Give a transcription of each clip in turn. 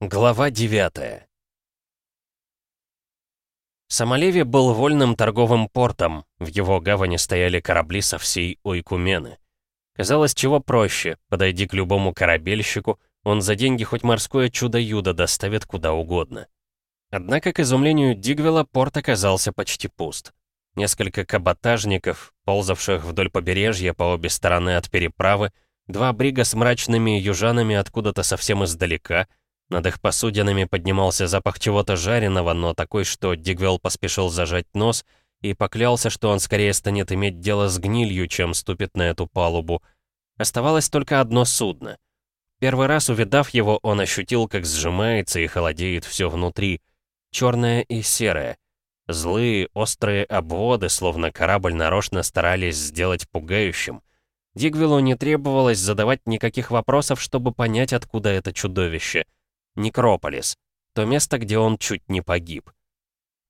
Глава 9 Самолеви был вольным торговым портом, в его гавани стояли корабли со всей Ойкумены. Казалось, чего проще, подойди к любому корабельщику, он за деньги хоть морское чудо-юдо доставит куда угодно. Однако, к изумлению Дигвела, порт оказался почти пуст. Несколько каботажников, ползавших вдоль побережья по обе стороны от переправы, два брига с мрачными южанами откуда-то совсем издалека — над их посудинами поднимался запах чего-то жареного, но такой, что Дигвелл поспешил зажать нос и поклялся, что он скорее станет иметь дело с гнилью, чем ступит на эту палубу. Оставалось только одно судно. Первый раз увидав его, он ощутил, как сжимается и холодеет все внутри. Черное и серое. Злые, острые обводы, словно корабль нарочно старались сделать пугающим. Дигвиллу не требовалось задавать никаких вопросов, чтобы понять, откуда это чудовище — Некрополис. То место, где он чуть не погиб.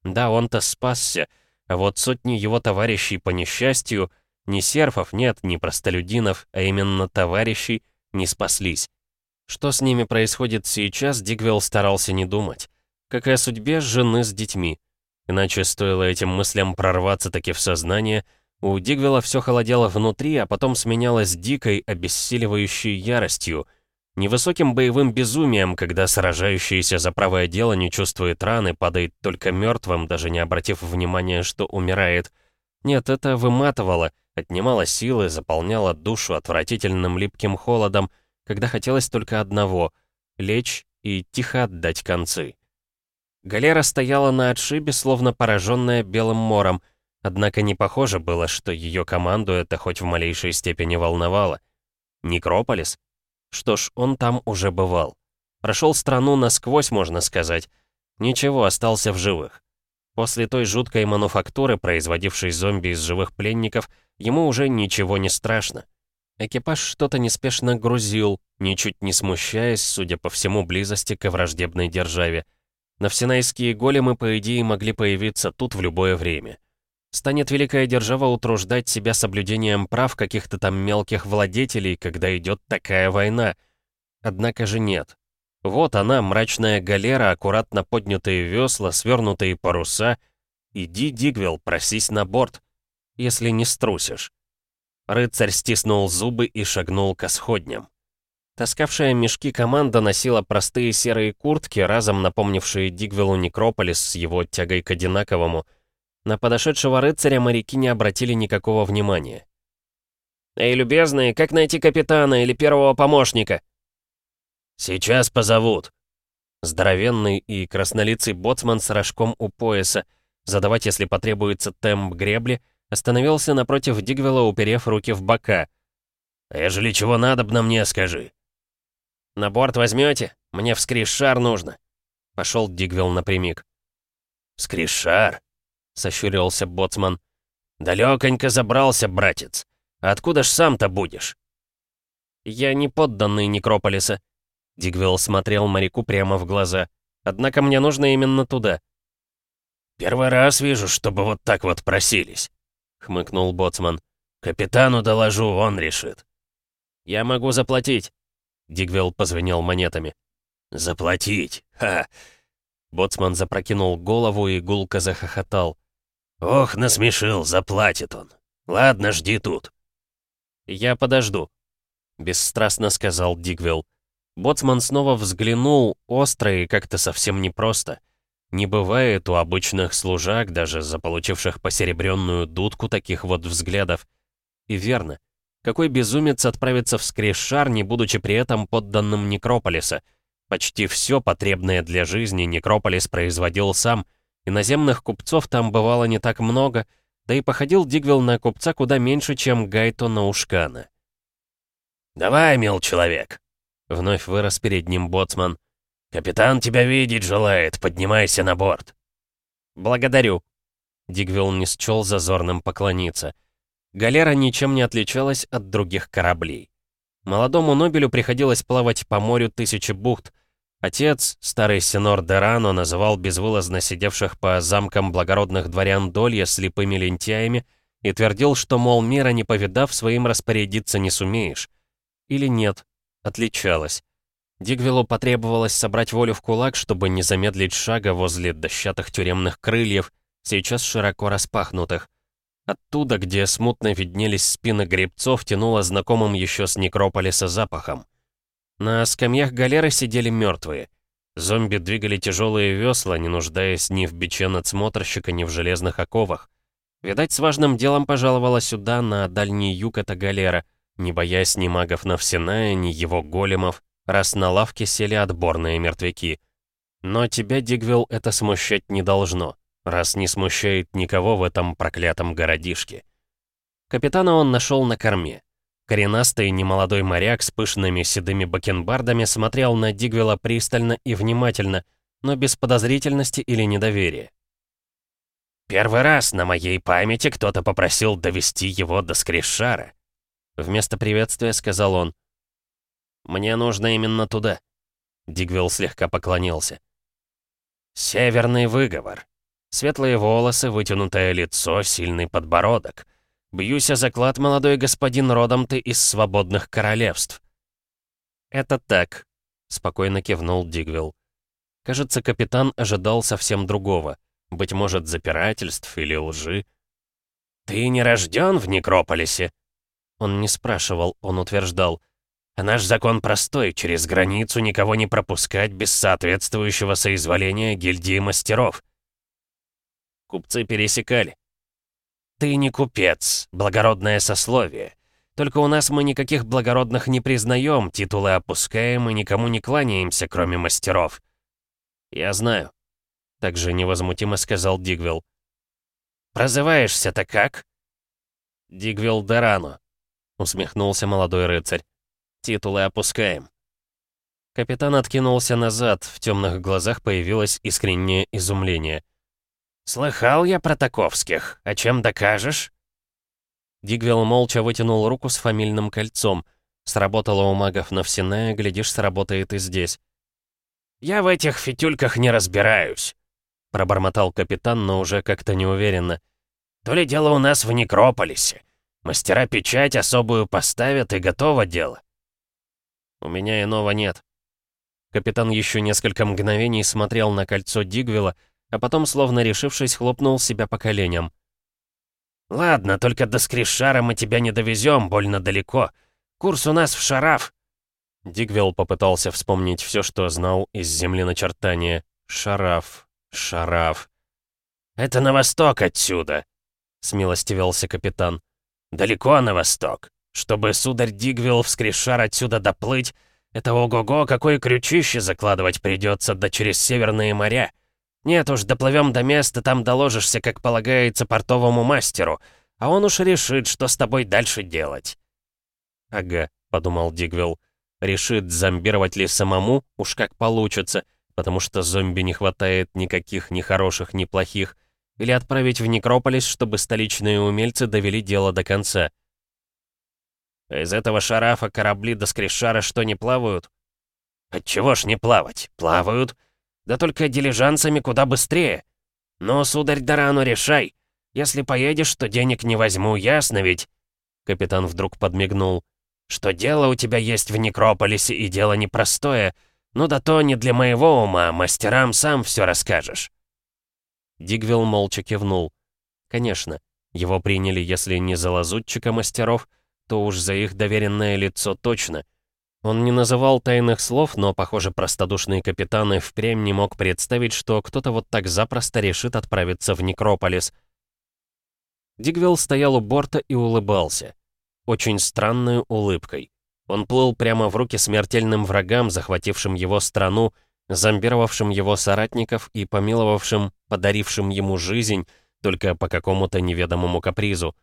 Да, он-то спасся, а вот сотни его товарищей по несчастью, ни серфов нет, ни простолюдинов, а именно товарищей, не спаслись. Что с ними происходит сейчас, Дигвелл старался не думать. Как и о судьбе жены с детьми. Иначе стоило этим мыслям прорваться таки в сознание, у Дигвелла все холодело внутри, а потом сменялось дикой, обессиливающей яростью — Невысоким боевым безумием, когда сражающийся за правое дело не чувствует раны, падает только мертвым, даже не обратив внимания, что умирает. Нет, это выматывало, отнимало силы, заполняло душу отвратительным липким холодом, когда хотелось только одного — лечь и тихо отдать концы. Галера стояла на отшибе, словно пораженная белым мором, однако не похоже было, что ее команду это хоть в малейшей степени волновало. Некрополис? Что ж, он там уже бывал. Прошел страну насквозь, можно сказать. Ничего, остался в живых. После той жуткой мануфактуры, производившей зомби из живых пленников, ему уже ничего не страшно. Экипаж что-то неспешно грузил, ничуть не смущаясь, судя по всему, близости к враждебной державе. Навсенайские големы, по идее, могли появиться тут в любое время. Станет великая держава утруждать себя соблюдением прав каких-то там мелких владетелей, когда идет такая война? Однако же нет. Вот она, мрачная галера, аккуратно поднятые весла, свернутые паруса. Иди, Дигвилл, просись на борт, если не струсишь. Рыцарь стиснул зубы и шагнул к сходням. Таскавшая мешки команда носила простые серые куртки, разом напомнившие Дигвиллу Некрополис с его тягой к одинаковому — на подошедшего рыцаря моряки не обратили никакого внимания. «Эй, любезные, как найти капитана или первого помощника?» «Сейчас позовут». Здоровенный и краснолицый боцман с рожком у пояса, задавать, если потребуется, темп гребли, остановился напротив Дигвела, уперев руки в бока. «А «Ежели чего надобно, мне скажи». «На борт возьмете? Мне в скришар нужно». Пошел Дигвел напрямик. «Скришар?» Сощурился боцман. «Далёконько забрался, братец. откуда ж сам-то будешь?» «Я не подданный Некрополиса», — Дигвилл смотрел моряку прямо в глаза. «Однако мне нужно именно туда». «Первый раз вижу, чтобы вот так вот просились», — хмыкнул боцман. «Капитану доложу, он решит». «Я могу заплатить», — Дигвилл позвенел монетами. «Заплатить? Ха!» Боцман запрокинул голову и гулко захохотал. «Ох, насмешил, заплатит он. Ладно, жди тут». «Я подожду», — бесстрастно сказал Дигвилл. Боцман снова взглянул, остро и как-то совсем непросто. Не бывает у обычных служак, даже заполучивших посеребренную дудку, таких вот взглядов. И верно. Какой безумец отправится в скрешар, не будучи при этом подданным Некрополиса? Почти все потребное для жизни Некрополис производил сам — Иноземных купцов там бывало не так много, да и походил Дигвилл на купца куда меньше, чем Гайто на Ушкана. «Давай, мил человек!» — вновь вырос перед ним боцман. «Капитан тебя видеть желает, поднимайся на борт!» «Благодарю!» — Дигвилл не счел зазорным поклониться. Галера ничем не отличалась от других кораблей. Молодому Нобелю приходилось плавать по морю тысячи бухт, Отец, старый сенор Дерано, называл безвылазно сидевших по замкам благородных дворян Долья слепыми лентяями и твердил, что, мол, мира не повидав, своим распорядиться не сумеешь. Или нет, отличалась. Дигвиллу потребовалось собрать волю в кулак, чтобы не замедлить шага возле дощатых тюремных крыльев, сейчас широко распахнутых. Оттуда, где смутно виднелись спины гребцов, тянуло знакомым еще с некрополиса запахом. На скамьях галеры сидели мертвые. Зомби двигали тяжелые весла, не нуждаясь ни в биче надсмотрщика, ни в железных оковах. Видать, с важным делом пожаловала сюда, на дальний юг эта галера, не боясь ни магов Навсиная, ни его големов, раз на лавке сели отборные мертвяки. Но тебя, Дигвилл, это смущать не должно, раз не смущает никого в этом проклятом городишке. Капитана он нашел на корме. Коренастый немолодой моряк с пышными седыми бакенбардами смотрел на Дигвилла пристально и внимательно, но без подозрительности или недоверия. «Первый раз на моей памяти кто-то попросил довести его до Скришара», Вместо приветствия сказал он. «Мне нужно именно туда». Дигвилл слегка поклонился. «Северный выговор. Светлые волосы, вытянутое лицо, сильный подбородок. Бьюсь о заклад, молодой господин, родом ты из свободных королевств». «Это так», — спокойно кивнул Дигвилл. Кажется, капитан ожидал совсем другого. Быть может, запирательств или лжи. «Ты не рожден в Некрополисе?» Он не спрашивал, он утверждал. А наш закон простой, через границу никого не пропускать без соответствующего соизволения гильдии мастеров. Купцы пересекали. Ты не купец, благородное сословие. Только у нас мы никаких благородных не признаем, титулы опускаем и никому не кланяемся, кроме мастеров. Я знаю. Также невозмутимо сказал Дигвилл. «Прозываешься-то как?» «Дигвилл Дорано», — усмехнулся молодой рыцарь. Титулы опускаем». Капитан откинулся назад, в темных глазах появилось искреннее изумление. «Слыхал я про таковских. А чем докажешь?» Дигвелл молча вытянул руку с фамильным кольцом. Сработало у магов Навсиная, глядишь, сработает и здесь. «Я в этих фитюльках не разбираюсь», — пробормотал капитан, но уже как-то неуверенно. «То ли дело у нас в Некрополисе. Мастера печать особую поставят, и готово дело. У меня иного нет. Капитан еще несколько мгновений смотрел на кольцо Дигвилла, а потом, словно решившись, хлопнул себя по коленям. «Ладно, только до Скришара мы тебя не довезем, больно далеко. Курс у нас в Шараф». Дигвилл попытался вспомнить все, что знал из земли начертания. «Шараф, Шараф». «Это на восток отсюда», — смилостивился капитан. «Далеко на восток. Чтобы, сударь Дигвилл, вскрешар отсюда доплыть, это ого-го, какое крючище закладывать придется, да через северные моря. Нет уж, доплывем до места, там доложишься, как полагается, портовому мастеру, а он уж решит, что с тобой дальше делать». «Ага», — подумал Дигвилл, — «решит, зомбировать ли самому, уж как получится, потому что зомби не хватает никаких ни хороших, ни плохих, или отправить в Некрополис, чтобы столичные умельцы довели дело до конца». Из этого шарафа корабли до скришара что, не плавают? Отчего ж не плавать? Плавают. Да только дилижансами куда быстрее. Но, сударь Дорану, решай. Если поедешь, то денег не возьму, ясно ведь?» Капитан вдруг подмигнул. «Что дело у тебя есть в Некрополисе, и дело непростое. Ну да то не для моего ума, мастерам сам все расскажешь». Дигвилл молча кивнул. «Конечно, его приняли, если не за лазутчика мастеров, то уж за их доверенное лицо точно. Он не называл тайных слов, но, похоже, простодушный капитан и впрямь не мог представить, что кто-то вот так запросто решит отправиться в Некрополис. Дигвилл стоял у борта и улыбался. Очень странной улыбкой. Он плыл прямо в руки смертельным врагам, захватившим его страну, зомбировавшим его соратников и помиловавшим, подарившим ему жизнь, только по какому-то неведомому капризу.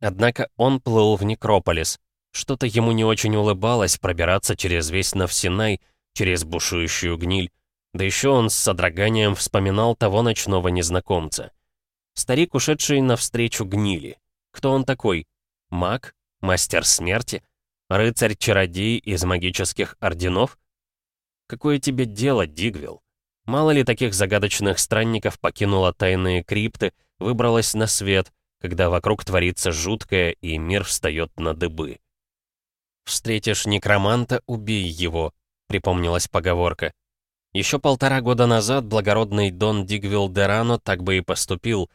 Однако он плыл в Некрополис. Что-то ему не очень улыбалось пробираться через весь Навсинай, через бушующую гниль. Да еще он с содроганием вспоминал того ночного незнакомца. Старик, ушедший навстречу гнили. Кто он такой? Маг? Мастер смерти? Рыцарь-чародей из магических орденов? Какое тебе дело, Дигвилл? Мало ли таких загадочных странников покинуло тайные крипты, выбралось на свет — когда вокруг творится жуткое, и мир встает на дыбы. «Встретишь некроманта — убей его», — припомнилась поговорка. Еще полтора года назад благородный Дон Дигвилл Дерано так бы и поступил,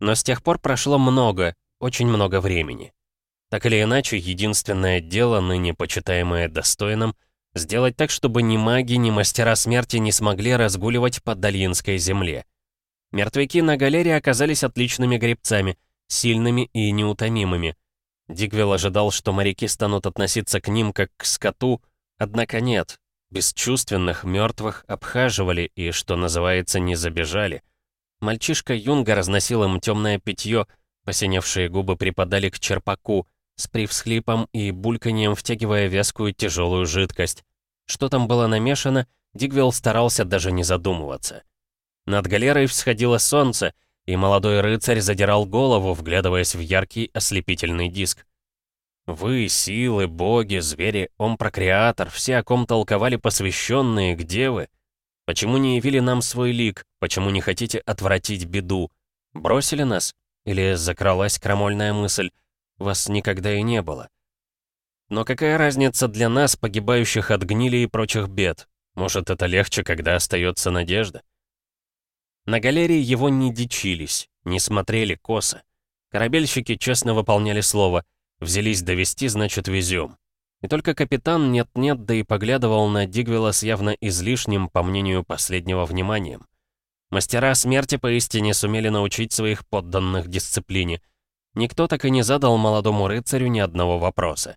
но с тех пор прошло много, очень много времени. Так или иначе, единственное дело, ныне почитаемое достойным, сделать так, чтобы ни маги, ни мастера смерти не смогли разгуливать по Дальинской земле. Мертвяки на галере оказались отличными гребцами, сильными и неутомимыми. Дигвилл ожидал, что моряки станут относиться к ним как к скоту, однако нет. Бесчувственных, мертвых обхаживали и, что называется, не забежали. Мальчишка Юнга разносил им темное питье, посиневшие губы припадали к черпаку, с привсхлипом и бульканьем втягивая вязкую тяжелую жидкость. Что там было намешано, Дигвилл старался даже не задумываться. Над галерой всходило солнце, и молодой рыцарь задирал голову, вглядываясь в яркий ослепительный диск. Вы, силы, боги, звери, ом-прокреатор, все, о ком толковали посвященные, где вы? Почему не явили нам свой лик? Почему не хотите отвратить беду? Бросили нас? Или закралась крамольная мысль? Вас никогда и не было. Но какая разница для нас, погибающих от гнили и прочих бед? Может, это легче, когда остается надежда? На галерее его не дичились, не смотрели косо. Корабельщики честно выполняли слово. Взялись довести, значит, везем. И только капитан нет-нет, да и поглядывал на Дигвела с явно излишним, по мнению последнего, вниманием. Мастера смерти поистине сумели научить своих подданных дисциплине. Никто так и не задал молодому рыцарю ни одного вопроса.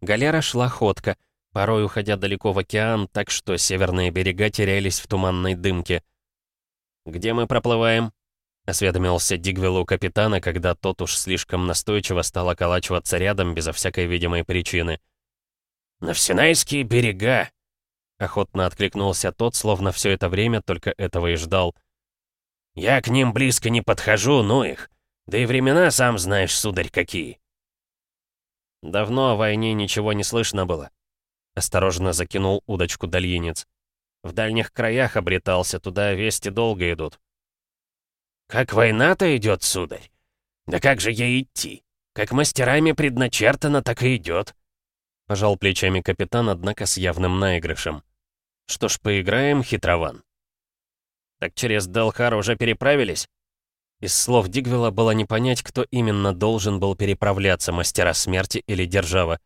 Галера шла ходко, порой уходя далеко в океан, так что северные берега терялись в туманной дымке — «Где мы проплываем?» — осведомился Дигвелл у капитана, когда тот уж слишком настойчиво стал околачиваться рядом безо всякой видимой причины. «На Всенайские берега!» — охотно откликнулся тот, словно все это время только этого и ждал. «Я к ним близко не подхожу, ну их. Да и времена, сам знаешь, сударь, какие». «Давно о войне ничего не слышно было», — осторожно закинул удочку дальинец. В дальних краях обретался, туда вести долго идут. «Как война-то идет, сударь? Да как же ей идти? Как мастерами предначертано, так и идет. Пожал плечами капитан, однако с явным наигрышем. «Что ж, поиграем, хитрован?» «Так через Делхар уже переправились?» Из слов Дигвела было не понять, кто именно должен был переправляться, мастера смерти или держава.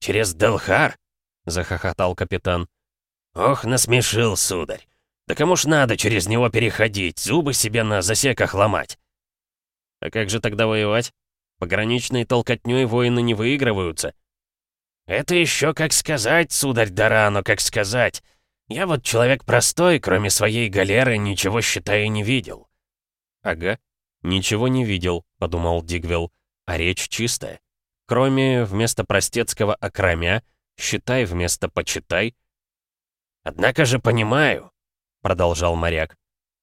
«Через Делхар?» — захохотал капитан. «Ох, насмешил, сударь. Да кому ж надо через него переходить, зубы себе на засеках ломать?» «А как же тогда воевать? Пограничной толкотнёй воины не выигрываются». «Это еще как сказать, сударь Дарано, как сказать. Я вот человек простой, кроме своей галеры, ничего, считаю, не видел». «Ага, ничего не видел», — подумал Дигвилл, — «а речь чистая. Кроме вместо простецкого «окромя», считай вместо «почитай», «Однако же понимаю», — продолжал моряк,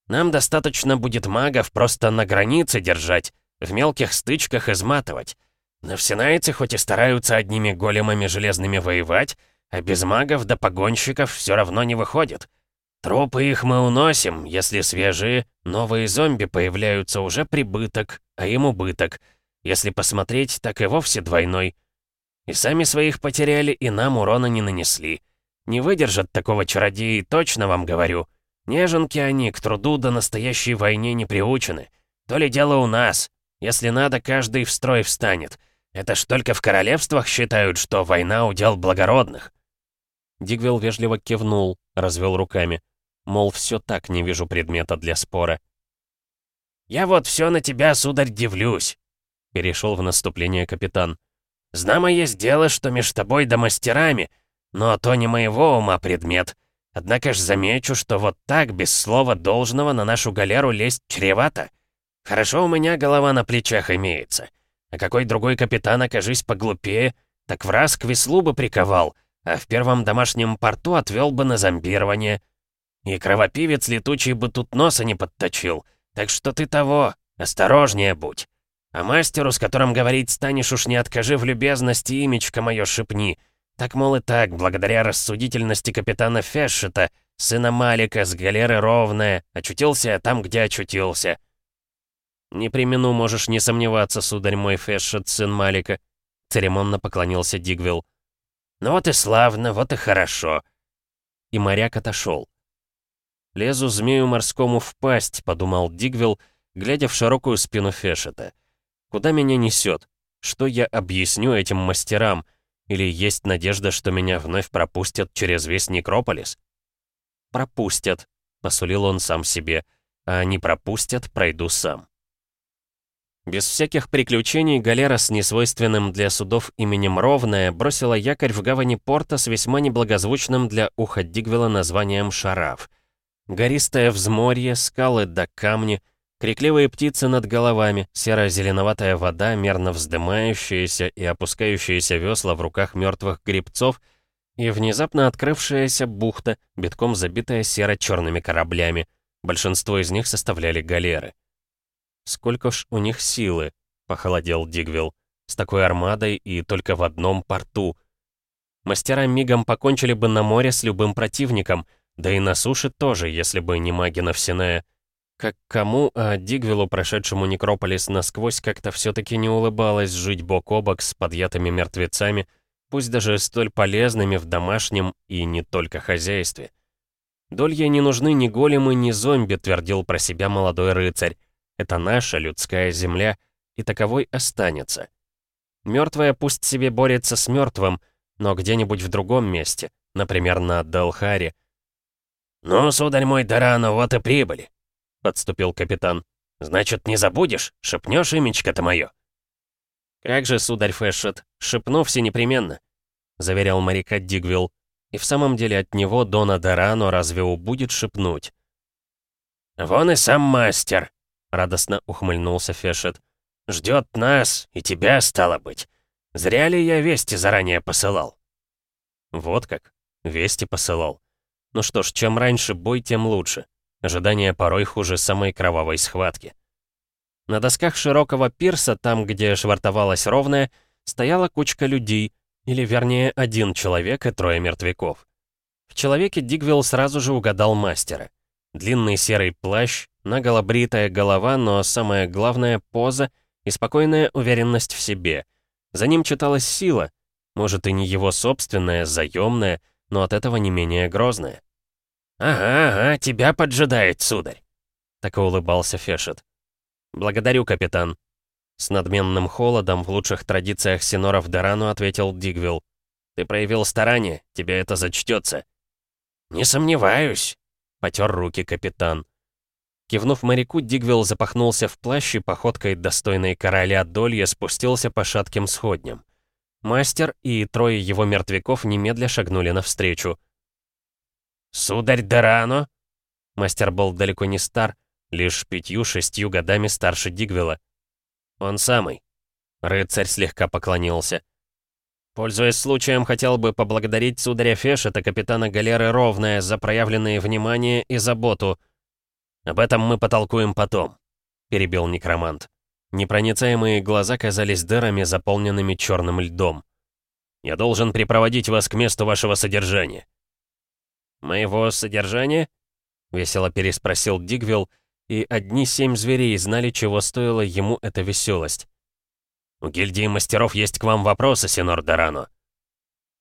«нам достаточно будет магов просто на границе держать, в мелких стычках изматывать. Навсенайцы хоть и стараются одними големами железными воевать, а без магов да погонщиков все равно не выходит. Трупы их мы уносим, если свежие, новые зомби появляются уже прибыток, а им убыток. Если посмотреть, так и вовсе двойной. И сами своих потеряли, и нам урона не нанесли. Не выдержат такого чародеи, точно вам говорю. Неженки они к труду до настоящей войне не приучены. То ли дело у нас. Если надо, каждый в строй встанет. Это ж только в королевствах считают, что война удел благородных. Дигвелл вежливо кивнул, развел руками. Мол, все так не вижу предмета для спора. «Я вот все на тебя, сударь, дивлюсь», — перешел в наступление капитан. «Знамо есть дело, что меж тобой да мастерами — но то не моего ума предмет. Однако ж замечу, что вот так, без слова должного, на нашу галеру лезть чревато. Хорошо у меня голова на плечах имеется. А какой другой капитан, окажись поглупее, так в раз к веслу бы приковал, а в первом домашнем порту отвел бы на зомбирование. И кровопивец летучий бы тут носа не подточил. Так что ты того, осторожнее будь. А мастеру, с которым говорить станешь, уж не откажи в любезности, имечко мое шепни — так, мол, и так, благодаря рассудительности капитана Фешета, сына Малика с галеры ровная, очутился там, где очутился. «Не примену, можешь не сомневаться, сударь мой Фешет, сын Малика», — церемонно поклонился Дигвилл. «Ну вот и славно, вот и хорошо. и моряк отошел. «Лезу змею морскому в пасть», — подумал Дигвилл, глядя в широкую спину Фешета. «Куда меня несет? Что я объясню этим мастерам? Или есть надежда, что меня вновь пропустят через весь Некрополис?» «Пропустят», — посулил он сам себе, — «а не пропустят, пройду сам». Без всяких приключений галера с несвойственным для судов именем Ровная бросила якорь в гавани порта с весьма неблагозвучным для уха Дигвела названием Шараф. Гористое взморье, скалы да камни, крикливые птицы над головами, серо-зеленоватая вода, мерно вздымающаяся и опускающаяся весла в руках мертвых грибцов и внезапно открывшаяся бухта, битком забитая серо-черными кораблями. Большинство из них составляли галеры. «Сколько ж у них силы», — похолодел Дигвилл, «с такой армадой и только в одном порту». Мастера мигом покончили бы на море с любым противником, да и на суше тоже, если бы не маги Навсиная. Как кому, а Дигвиллу, прошедшему Некрополис насквозь, как-то все таки не улыбалось жить бок о бок с подъятыми мертвецами, пусть даже столь полезными в домашнем и не только хозяйстве. «Долье не нужны ни големы, ни зомби», — твердил про себя молодой рыцарь. Это наша людская земля, и таковой останется. Мертвая пусть себе борется с мертвым, но где-нибудь в другом месте, например, на Далхаре. «Ну, сударь мой, Дарану, вот и прибыли», — подступил капитан. «Значит, не забудешь? Шепнешь имечко-то мое?» «Как же, сударь Фэшет, шепну все непременно», — заверял моряка Дигвилл. И в самом деле от него Дона Дарано разве убудет шепнуть? «Вон и сам мастер», — радостно ухмыльнулся Фешет. «Ждет нас, и тебя, стало быть. Зря ли я вести заранее посылал?» «Вот как? Вести посылал. Ну что ж, чем раньше бой, тем лучше. Ожидание порой хуже самой кровавой схватки». На досках широкого пирса, там, где швартовалась ровная, стояла кучка людей, или вернее один человек и трое мертвяков. В человеке Дигвилл сразу же угадал мастера. Длинный серый плащ, наголо бритая голова, но самое главное — поза и спокойная уверенность в себе. За ним читалась сила, может и не его собственная, заемная, но от этого не менее грозная. «Ага, ага, тебя поджидает, сударь!» Так и улыбался Фешет. «Благодарю, капитан». С надменным холодом в лучших традициях Синоров Дорану ответил Дигвилл. «Ты проявил старание, тебе это зачтется». «Не сомневаюсь», — потер руки капитан. Кивнув моряку, Дигвилл запахнулся в плащ и походкой достойной короля Долья спустился по шатким сходням. Мастер и трое его мертвяков немедля шагнули навстречу. «Сударь Дорано!» Мастер был далеко не стар, лишь пятью-шестью годами старше Дигвилла. «Он самый». Рыцарь слегка поклонился. «Пользуясь случаем, хотел бы поблагодарить сударя Фешета, капитана галеры Ровная, за проявленные внимание и заботу», «Об этом мы потолкуем потом», — перебил некромант. Непроницаемые глаза казались дырами, заполненными черным льдом. «Я должен припроводить вас к месту вашего содержания». «Моего содержания?» — весело переспросил Дигвилл, и одни семь зверей знали, чего стоила ему эта веселость. «У гильдии мастеров есть к вам вопросы, Синор Дорано».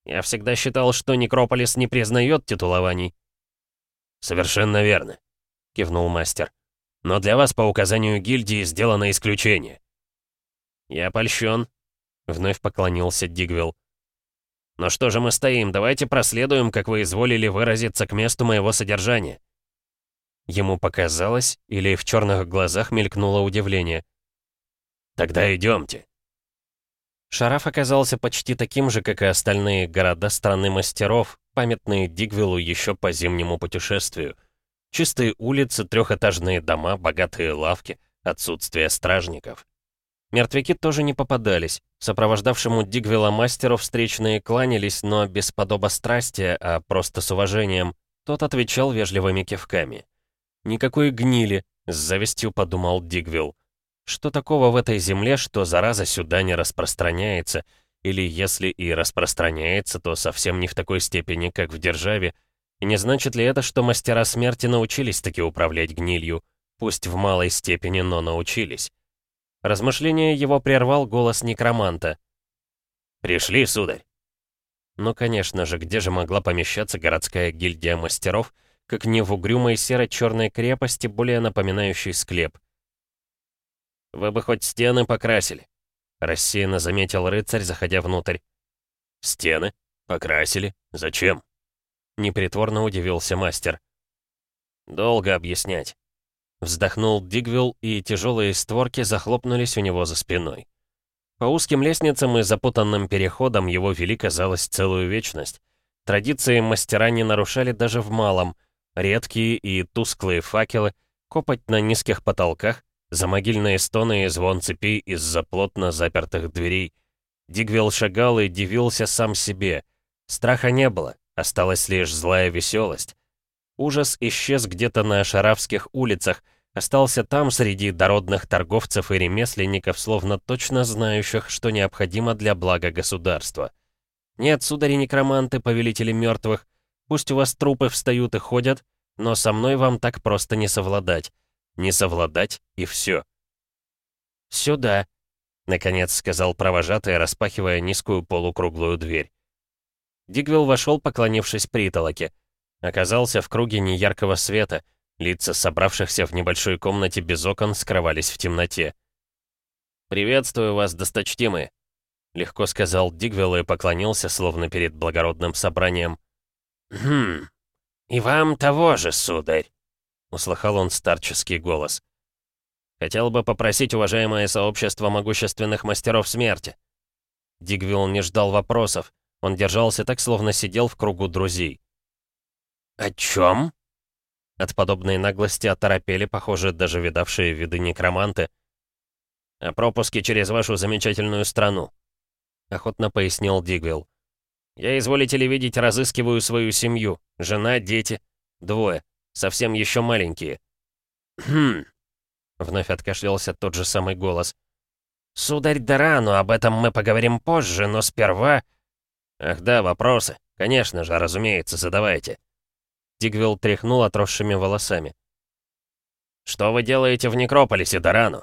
«Я всегда считал, что Некрополис не признает титулований». «Совершенно верно кивнул мастер. «Но для вас по указанию гильдии сделано исключение». «Я польщен», — вновь поклонился Дигвилл. «Но что же мы стоим? Давайте проследуем, как вы изволили выразиться к месту моего содержания». Ему показалось, или в черных глазах мелькнуло удивление. «Тогда идемте». Шараф оказался почти таким же, как и остальные города страны мастеров, памятные Дигвиллу еще по зимнему путешествию. Чистые улицы, трехэтажные дома, богатые лавки, отсутствие стражников. Мертвяки тоже не попадались. Сопровождавшему Дигвилла мастеру встречные кланялись, но без подобострастия, а просто с уважением. Тот отвечал вежливыми кивками. «Никакой гнили», — с завистью подумал Дигвилл. «Что такого в этой земле, что зараза сюда не распространяется? Или если и распространяется, то совсем не в такой степени, как в державе, и не значит ли это, что мастера смерти научились таки управлять гнилью? Пусть в малой степени, но научились. Размышление его прервал голос некроманта. «Пришли, сударь!» Ну, конечно же, где же могла помещаться городская гильдия мастеров, как не в угрюмой серо-черной крепости, более напоминающей склеп. «Вы бы хоть стены покрасили», — рассеянно заметил рыцарь, заходя внутрь. «Стены? Покрасили? Зачем?» Непритворно удивился мастер. «Долго объяснять». Вздохнул Дигвилл, и тяжелые створки захлопнулись у него за спиной. По узким лестницам и запутанным переходам его вели, казалось, целую вечность. Традиции мастера не нарушали даже в малом. Редкие и тусклые факелы, копоть на низких потолках, замогильные стоны и звон цепей из-за плотно запертых дверей. Дигвилл шагал и дивился сам себе. Страха не было, осталась лишь злая веселость. Ужас исчез где-то на шаравских улицах, остался там среди дородных торговцев и ремесленников, словно точно знающих, что необходимо для блага государства. Нет, судари-некроманты, повелители мертвых, пусть у вас трупы встают и ходят, но со мной вам так просто не совладать. Не совладать и все. «Сюда», — наконец сказал провожатый, распахивая низкую полукруглую дверь. Дигвилл вошел, поклонившись притолоке. Оказался в круге неяркого света. Лица собравшихся в небольшой комнате без окон скрывались в темноте. «Приветствую вас, досточтимые», — легко сказал Дигвилл и поклонился, словно перед благородным собранием. «Хм, и вам того же, сударь», — услыхал он старческий голос. «Хотел бы попросить уважаемое сообщество могущественных мастеров смерти». Дигвилл не ждал вопросов. Он держался так, словно сидел в кругу друзей. «О чем?» От подобной наглости оторопели, похоже, даже видавшие виды некроманты. «О пропуске через вашу замечательную страну», — охотно пояснил Дигвилл. «Я, изволите ли видеть, разыскиваю свою семью. Жена, дети. Двое. Совсем еще маленькие». «Хм...» — вновь откашлялся тот же самый голос. «Сударь Дорану, об этом мы поговорим позже, но сперва...» «Ах да, вопросы. Конечно же, разумеется, задавайте». Дигвилл тряхнул отросшими волосами. «Что вы делаете в Некрополисе, Дорану?»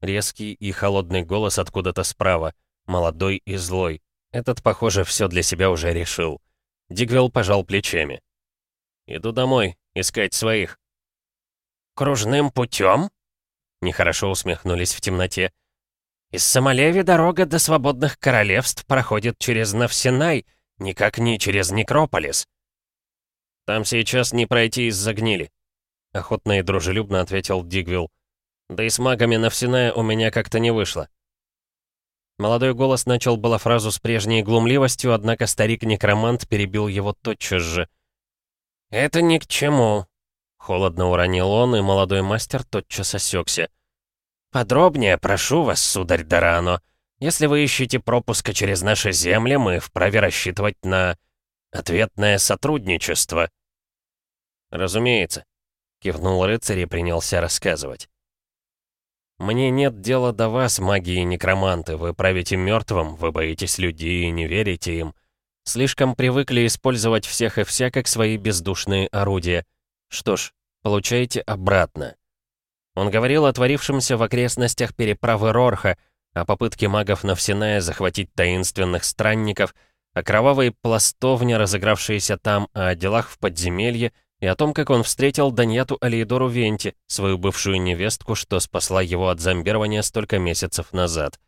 Резкий и холодный голос откуда-то справа, молодой и злой. Этот, похоже, все для себя уже решил. Дигвилл пожал плечами. «Иду домой, искать своих». «Кружным путем?» Нехорошо усмехнулись в темноте. Из Самолеви дорога до свободных королевств проходит через Навсинай, никак не через Некрополис. Там сейчас не пройти из-за гнили. Охотно и дружелюбно ответил Дигвилл. Да и с магами Навсиная у меня как-то не вышло. Молодой голос начал было фразу с прежней глумливостью, однако старик-некромант перебил его тотчас же. «Это ни к чему», — холодно уронил он, и молодой мастер тотчас осекся. «Подробнее прошу вас, сударь Дорано. Если вы ищете пропуска через наши земли, мы вправе рассчитывать на ответное сотрудничество». «Разумеется», — кивнул рыцарь и принялся рассказывать. «Мне нет дела до вас, маги и некроманты. Вы правите мертвым, вы боитесь людей и не верите им. Слишком привыкли использовать всех и вся как свои бездушные орудия. Что ж, получаете обратно. Он говорил о творившемся в окрестностях переправы Рорха, о попытке магов Навсиная захватить таинственных странников, о кровавой пластовне, разыгравшейся там, о делах в подземелье и о том, как он встретил Даньяту Алиедору Венти, свою бывшую невестку, что спасла его от зомбирования столько месяцев назад.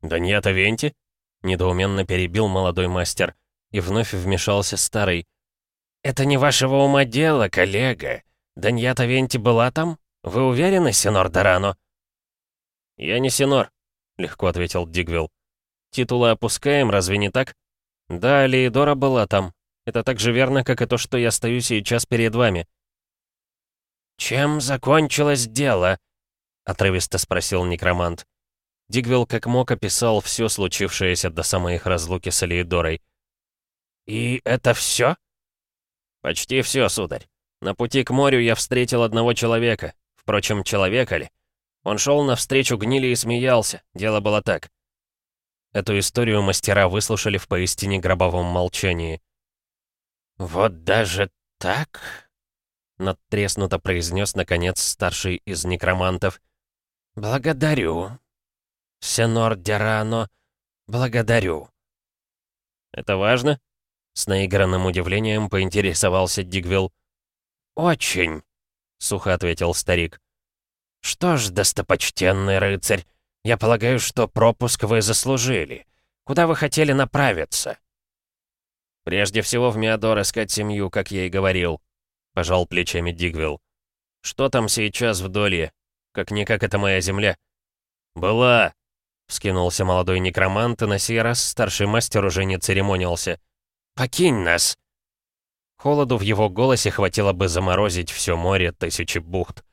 «Даньята Венти?» — недоуменно перебил молодой мастер, и вновь вмешался старый. «Это не вашего ума дело, коллега. Даньята Венти была там?» «Вы уверены, Синор Дорано?» «Я не Синор», — легко ответил Дигвилл. «Титулы опускаем, разве не так?» «Да, Леидора была там. Это так же верно, как и то, что я стою сейчас перед вами». «Чем закончилось дело?» — отрывисто спросил некромант. Дигвилл как мог описал все случившееся до самой их разлуки с Элеидорой. «И это все?» «Почти все, сударь. На пути к морю я встретил одного человека, Впрочем, человека ли? Он шел навстречу гнили и смеялся. Дело было так. Эту историю мастера выслушали в поистине гробовом молчании. «Вот даже так?» Надтреснуто произнес, наконец, старший из некромантов. «Благодарю. Сенор Дерано, благодарю». Это важно?» С наигранным удивлением поинтересовался Дигвилл. «Очень», — сухо ответил старик. «Что ж, достопочтенный рыцарь, я полагаю, что пропуск вы заслужили. Куда вы хотели направиться?» «Прежде всего в Миадор искать семью, как я и говорил», — пожал плечами Дигвилл. «Что там сейчас в Долье? Как-никак это моя земля». «Была!» — вскинулся молодой некромант, и на сей раз старший мастер уже не церемонился. «Покинь нас!» Холоду в его голосе хватило бы заморозить все море тысячи бухт.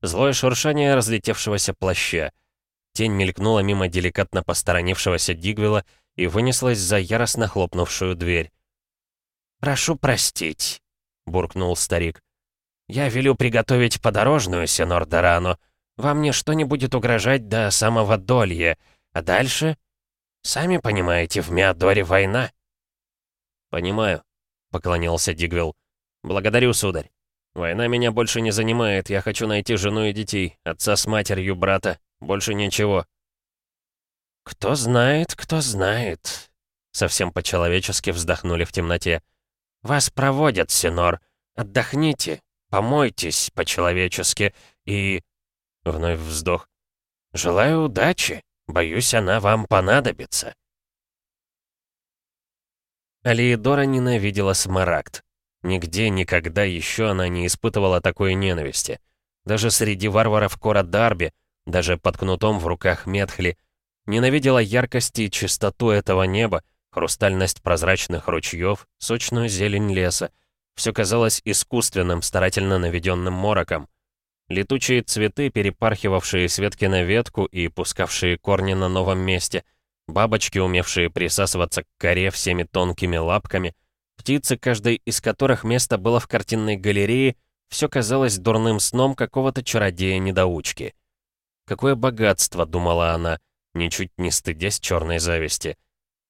Злое шуршание разлетевшегося плаща. Тень мелькнула мимо деликатно посторонившегося Дигвила и вынеслась за яростно хлопнувшую дверь. «Прошу простить», — буркнул старик. «Я велю приготовить подорожную, сенор Дорано. Вам ничто не будет угрожать до самого Долья. А дальше? Сами понимаете, в Миадоре война». «Понимаю», — поклонился Дигвилл. «Благодарю, сударь. Война меня больше не занимает. Я хочу найти жену и детей, отца с матерью, брата. Больше ничего». «Кто знает, кто знает», — совсем по-человечески вздохнули в темноте. «Вас проводят, Синор. Отдохните, помойтесь по-человечески и...» Вновь вздох. «Желаю удачи. Боюсь, она вам понадобится». Алиедора ненавидела Смарагд. Нигде, никогда еще она не испытывала такой ненависти. Даже среди варваров Кора Дарби, даже под кнутом в руках Метхли, ненавидела яркость и чистоту этого неба, хрустальность прозрачных ручьев, сочную зелень леса. Все казалось искусственным, старательно наведенным мороком. Летучие цветы, перепархивавшие с ветки на ветку и пускавшие корни на новом месте, бабочки, умевшие присасываться к коре всеми тонкими лапками, птицы, каждой из которых место было в картинной галерее, все казалось дурным сном какого-то чародея-недоучки. Какое богатство, думала она, ничуть не стыдясь черной зависти.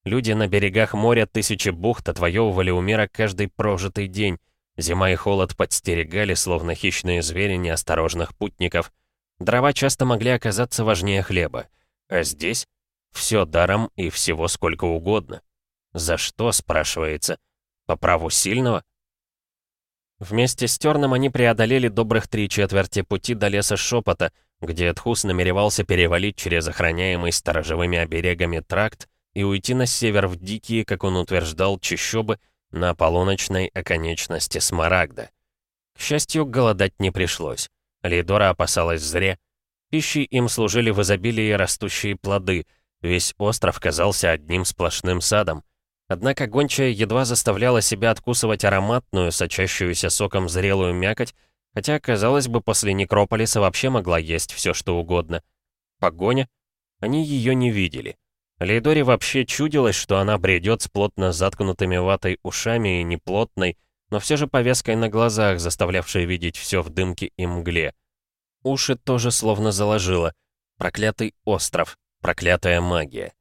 Люди на берегах моря тысячи бухт отвоевывали у мира каждый прожитый день. Зима и холод подстерегали, словно хищные звери неосторожных путников. Дрова часто могли оказаться важнее хлеба. А здесь все даром и всего сколько угодно. За что, спрашивается? По праву сильного? Вместе с Терном они преодолели добрых три четверти пути до леса Шепота, где Тхус намеревался перевалить через охраняемый сторожевыми оберегами тракт и уйти на север в дикие, как он утверждал, чащобы на полуночной оконечности Смарагда. К счастью, голодать не пришлось. Лейдора опасалась зря. Пищей им служили в изобилии растущие плоды. Весь остров казался одним сплошным садом. Однако гончая едва заставляла себя откусывать ароматную, сочащуюся соком зрелую мякоть, хотя, казалось бы, после некрополиса вообще могла есть все, что угодно. Погоня? Они ее не видели. Лейдоре вообще чудилось, что она бредет с плотно заткнутыми ватой ушами и неплотной, но все же повязкой на глазах, заставлявшей видеть все в дымке и мгле. Уши тоже словно заложило. Проклятый остров, проклятая магия.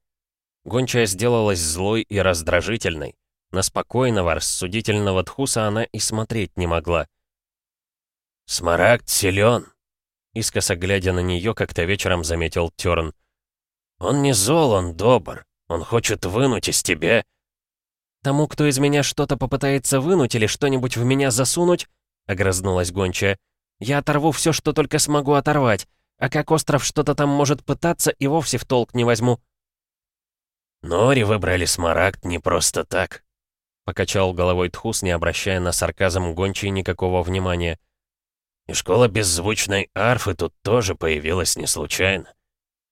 Гончая сделалась злой и раздражительной. На спокойного, рассудительного Тхуса она и смотреть не могла. «Смарагд силен», — искоса глядя на нее, как-то вечером заметил Терн. Он не зол, он добр. Он хочет вынуть из тебя...» «Тому, кто из меня что-то попытается вынуть или что-нибудь в меня засунуть», — огрызнулась гончая, «я оторву все, что только смогу оторвать, а как остров что-то там может пытаться, и вовсе в толк не возьму». «Нори выбрали смарагд не просто так», — покачал головой Тхус, не обращая на сарказм гончей никакого внимания. «И школа беззвучной арфы тут тоже появилась не случайно.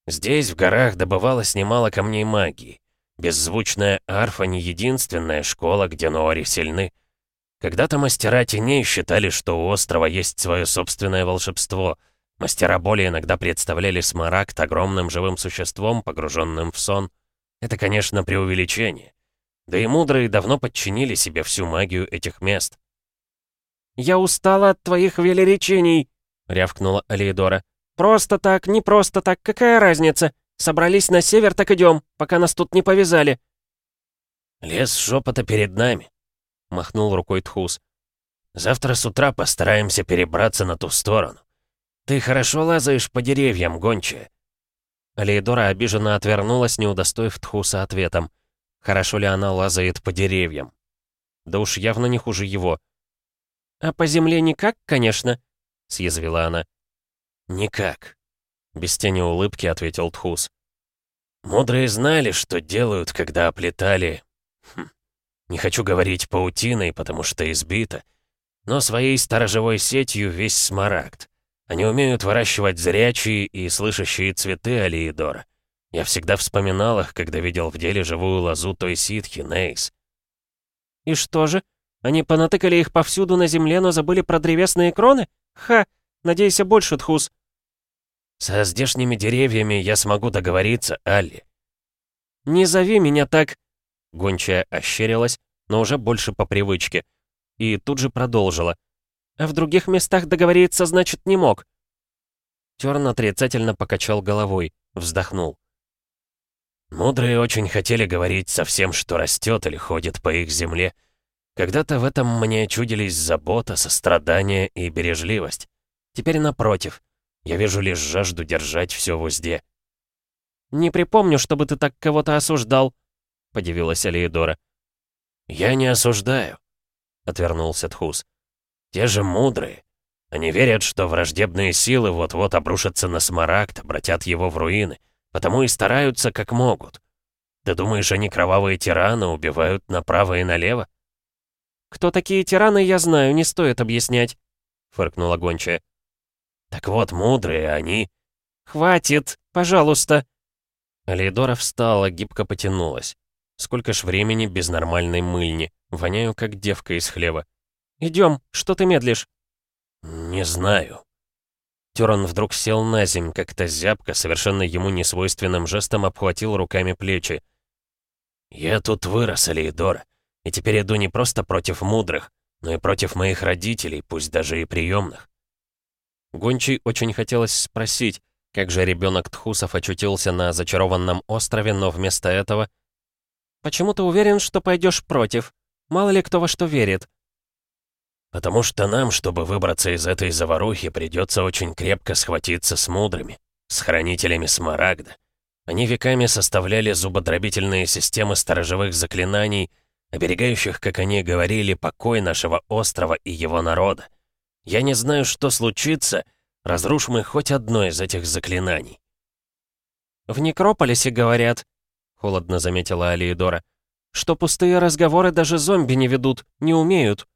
Здесь, в горах, добывалось немало камней магии. Беззвучная арфа не единственная школа, где Ноори сильны. Когда-то мастера теней считали, что у острова есть свое собственное волшебство. Мастера боли иногда представляли смарагд огромным живым существом, погруженным в сон. Это, конечно, преувеличение. Да и мудрые давно подчинили себе всю магию этих мест. «Я устала от твоих велеречений!» — рявкнула Алиедора. «Просто так, не просто так, какая разница? Собрались на север, так идем, пока нас тут не повязали». «Лес шепота перед нами», — махнул рукой Тхус. «Завтра с утра постараемся перебраться на ту сторону. Ты хорошо лазаешь по деревьям, гончая». Алейдора обиженно отвернулась, не удостоив Тхуса ответом. Хорошо ли она лазает по деревьям? Да уж явно не хуже его. «А по земле никак, конечно», — съязвила она. «Никак», — без тени улыбки ответил Тхус. «Мудрые знали, что делают, когда оплетали... Хм, не хочу говорить паутиной, потому что избито, но своей сторожевой сетью весь смарагд. Они умеют выращивать зрячие и слышащие цветы Алиидора. Я всегда вспоминал их, когда видел в деле живую лозу той ситхи, Нейс. «И что же? Они понатыкали их повсюду на земле, но забыли про древесные кроны? Ха! Надейся больше, Тхус!» «Со здешними деревьями я смогу договориться, Алли». «Не зови меня так!» Гончая ощерилась, но уже больше по привычке. И тут же продолжила. А в других местах договориться, значит, не мог. Терн отрицательно покачал головой, вздохнул. Мудрые очень хотели говорить со всем, что растет или ходит по их земле. Когда-то в этом мне чудились забота, сострадание и бережливость. Теперь напротив, я вижу лишь жажду держать все в узде. «Не припомню, чтобы ты так кого-то осуждал», — подивилась Алиедора. «Я не осуждаю», — отвернулся Тхус. Те же мудрые. Они верят, что враждебные силы вот-вот обрушатся на Смарагд, обратят его в руины, потому и стараются как могут. Ты думаешь, они кровавые тираны, убивают направо и налево? «Кто такие тираны, я знаю, не стоит объяснять», — фыркнула гончая. «Так вот, мудрые они...» «Хватит, пожалуйста!» Алейдора встала, гибко потянулась. Сколько ж времени без нормальной мыльни. Воняю, как девка из хлева. Идем, что ты медлишь?» «Не знаю». Тюран вдруг сел на земь, как-то зябко, совершенно ему несвойственным жестом обхватил руками плечи. «Я тут вырос, Алиедора, и теперь иду не просто против мудрых, но и против моих родителей, пусть даже и приемных». Гончий очень хотелось спросить, как же ребенок Тхусов очутился на зачарованном острове, но вместо этого... «Почему ты уверен, что пойдешь против? Мало ли кто во что верит. Потому что нам, чтобы выбраться из этой заварухи, придется очень крепко схватиться с мудрыми, с хранителями Смарагда. Они веками составляли зубодробительные системы сторожевых заклинаний, оберегающих, как они говорили, покой нашего острова и его народа. Я не знаю, что случится, разрушь мы хоть одно из этих заклинаний. «В Некрополисе, говорят», — холодно заметила Алиедора, «что пустые разговоры даже зомби не ведут, не умеют».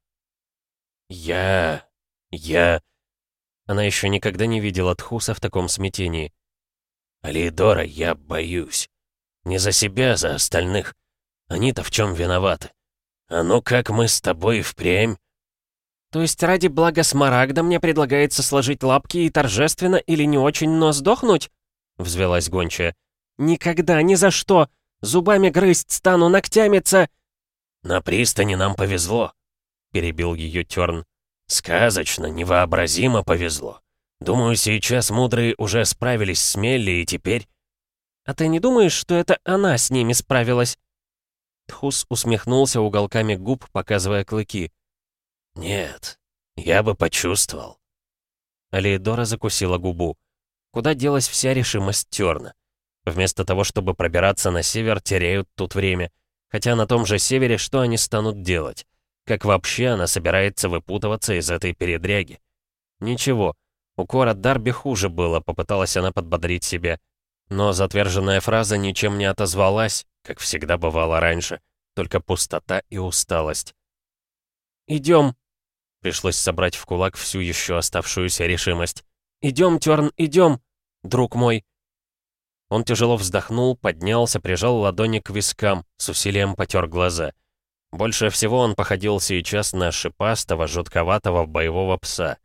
«Я... я...» Она еще никогда не видела Тхуса в таком смятении. «Алидора, я боюсь. Не за себя, за остальных. Они-то в чем виноваты? А ну как мы с тобой впрямь?» «То есть ради блага Смарагда мне предлагается сложить лапки и торжественно или не очень, но сдохнуть?» Взвелась гончая. «Никогда, ни за что! Зубами грызть стану, ногтями ца...» «На пристани нам повезло», перебил ее Терн. «Сказочно, невообразимо повезло. Думаю, сейчас мудрые уже справились с Мелли и теперь...» «А ты не думаешь, что это она с ними справилась?» Тхус усмехнулся уголками губ, показывая клыки. «Нет, я бы почувствовал». Алиедора закусила губу. Куда делась вся решимость Терна? Вместо того, чтобы пробираться на север, теряют тут время. Хотя на том же севере что они станут делать? Как вообще она собирается выпутываться из этой передряги? Ничего, у Кора Дарби хуже было, попыталась она подбодрить себя. Но затверженная фраза ничем не отозвалась, как всегда бывало раньше, только пустота и усталость. «Идем!» Пришлось собрать в кулак всю еще оставшуюся решимость. «Идем, Терн, идем, друг мой!» Он тяжело вздохнул, поднялся, прижал ладони к вискам, с усилием потер глаза — больше всего он походил сейчас на шипастого, жутковатого боевого пса.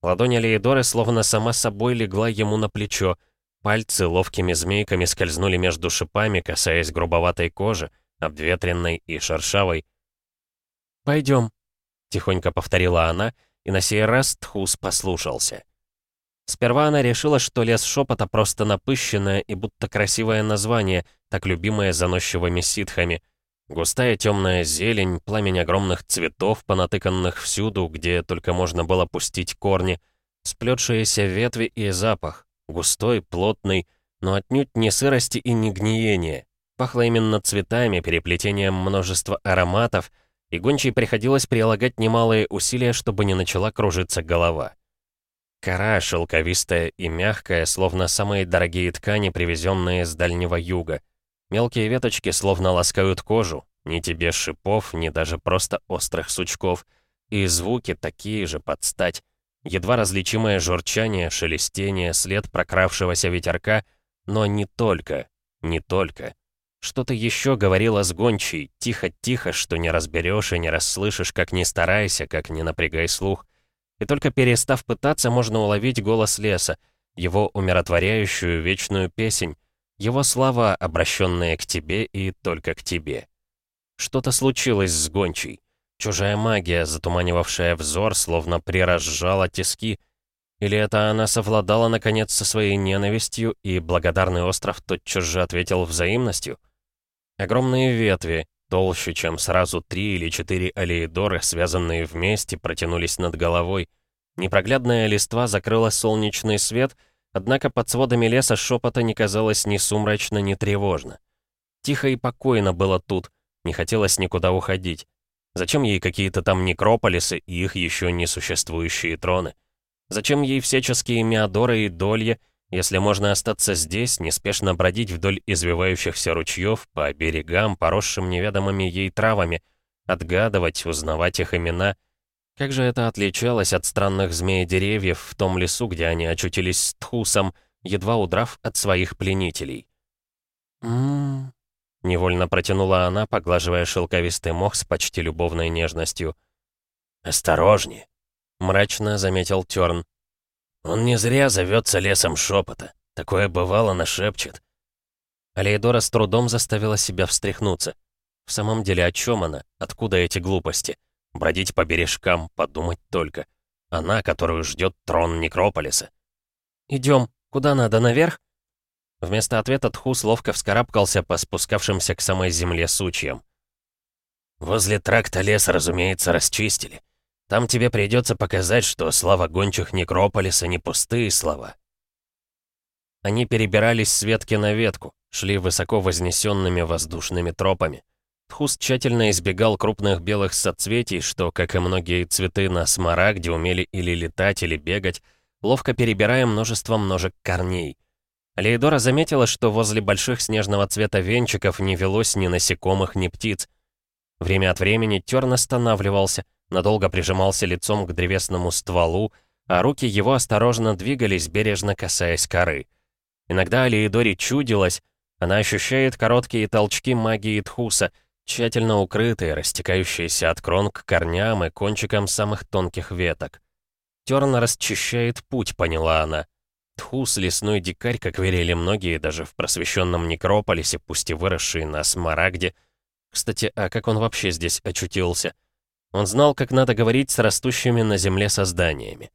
Ладонь Алиедоры словно сама собой легла ему на плечо. Пальцы ловкими змейками скользнули между шипами, касаясь грубоватой кожи, обветренной и шершавой. «Пойдем», — тихонько повторила она, и на сей раз Тхус послушался. Сперва она решила, что лес шепота просто напыщенное и будто красивое название, так любимое заносчивыми ситхами — Густая темная зелень, пламень огромных цветов, понатыканных всюду, где только можно было пустить корни, сплетшиеся ветви и запах, густой, плотный, но отнюдь не сырости и не гниения, Пахло именно цветами, переплетением множества ароматов, и гончей приходилось прилагать немалые усилия, чтобы не начала кружиться голова. Кора шелковистая и мягкая, словно самые дорогие ткани, привезенные с Дальнего Юга. Мелкие веточки словно ласкают кожу, ни тебе шипов, ни даже просто острых сучков. И звуки такие же под стать. Едва различимое журчание, шелестение, след прокравшегося ветерка, но не только, не только. Что-то еще говорила с гончей, тихо-тихо, что не разберешь и не расслышишь, как не старайся, как не напрягай слух. И только перестав пытаться, можно уловить голос леса, его умиротворяющую вечную песнь, его слова, обращенные к тебе и только к тебе. Что-то случилось с гончей. Чужая магия, затуманивавшая взор, словно приразжала тиски. Или это она совладала, наконец, со своей ненавистью, и благодарный остров тотчас же ответил взаимностью? Огромные ветви, толще, чем сразу три или четыре аллеидоры, связанные вместе, протянулись над головой. Непроглядная листва закрыла солнечный свет, однако под сводами леса шепота не казалось ни сумрачно, ни тревожно. Тихо и покойно было тут, не хотелось никуда уходить. Зачем ей какие-то там некрополисы и их еще не существующие троны? Зачем ей всяческие Миадоры и Долье, если можно остаться здесь, неспешно бродить вдоль извивающихся ручьев, по берегам, поросшим неведомыми ей травами, отгадывать, узнавать их имена. Как же это отличалось от странных змей-деревьев в том лесу, где они очутились с Тхусом, едва удрав от своих пленителей. «М-м-м», невольно протянула она, поглаживая шелковистый мох с почти любовной нежностью. «Осторожнее!» — мрачно заметил Тёрн. Он не зря зовется лесом шепота. Такое бывало нашепчет. Алейдора с трудом заставила себя встряхнуться. В самом деле, о чем она? Откуда эти глупости? Бродить по бережкам, подумать только. Она, которую ждет трон Некрополиса. Идем. Куда надо, наверх?» Вместо ответа Тхус ловко вскарабкался по спускавшимся к самой земле сучьям. «Возле тракта лес, разумеется, расчистили. Там тебе придется показать, что слова гончих Некрополиса не пустые слова. Они перебирались с ветки на ветку, шли высоко вознесенными воздушными тропами. Тхус тщательно избегал крупных белых соцветий, что, как и многие цветы на смарагде, умели или летать, или бегать, ловко перебирая множество множек корней. Лейдора заметила, что возле больших снежного цвета венчиков не велось ни насекомых, ни птиц. Время от времени Терн останавливался, надолго прижимался лицом к древесному стволу, а руки его осторожно двигались, бережно касаясь коры. Иногда Алиидори чудилось, она ощущает короткие толчки магии Тхуса, тщательно укрытые, растекающиеся от крон к корням и кончикам самых тонких веток. Терн расчищает путь, поняла она. Тхус — лесной дикарь, как верили многие, даже в просвещенном некрополисе, пусть и выросший на Смарагде. Кстати, а как он вообще здесь очутился? Он знал, как надо говорить с растущими на земле созданиями.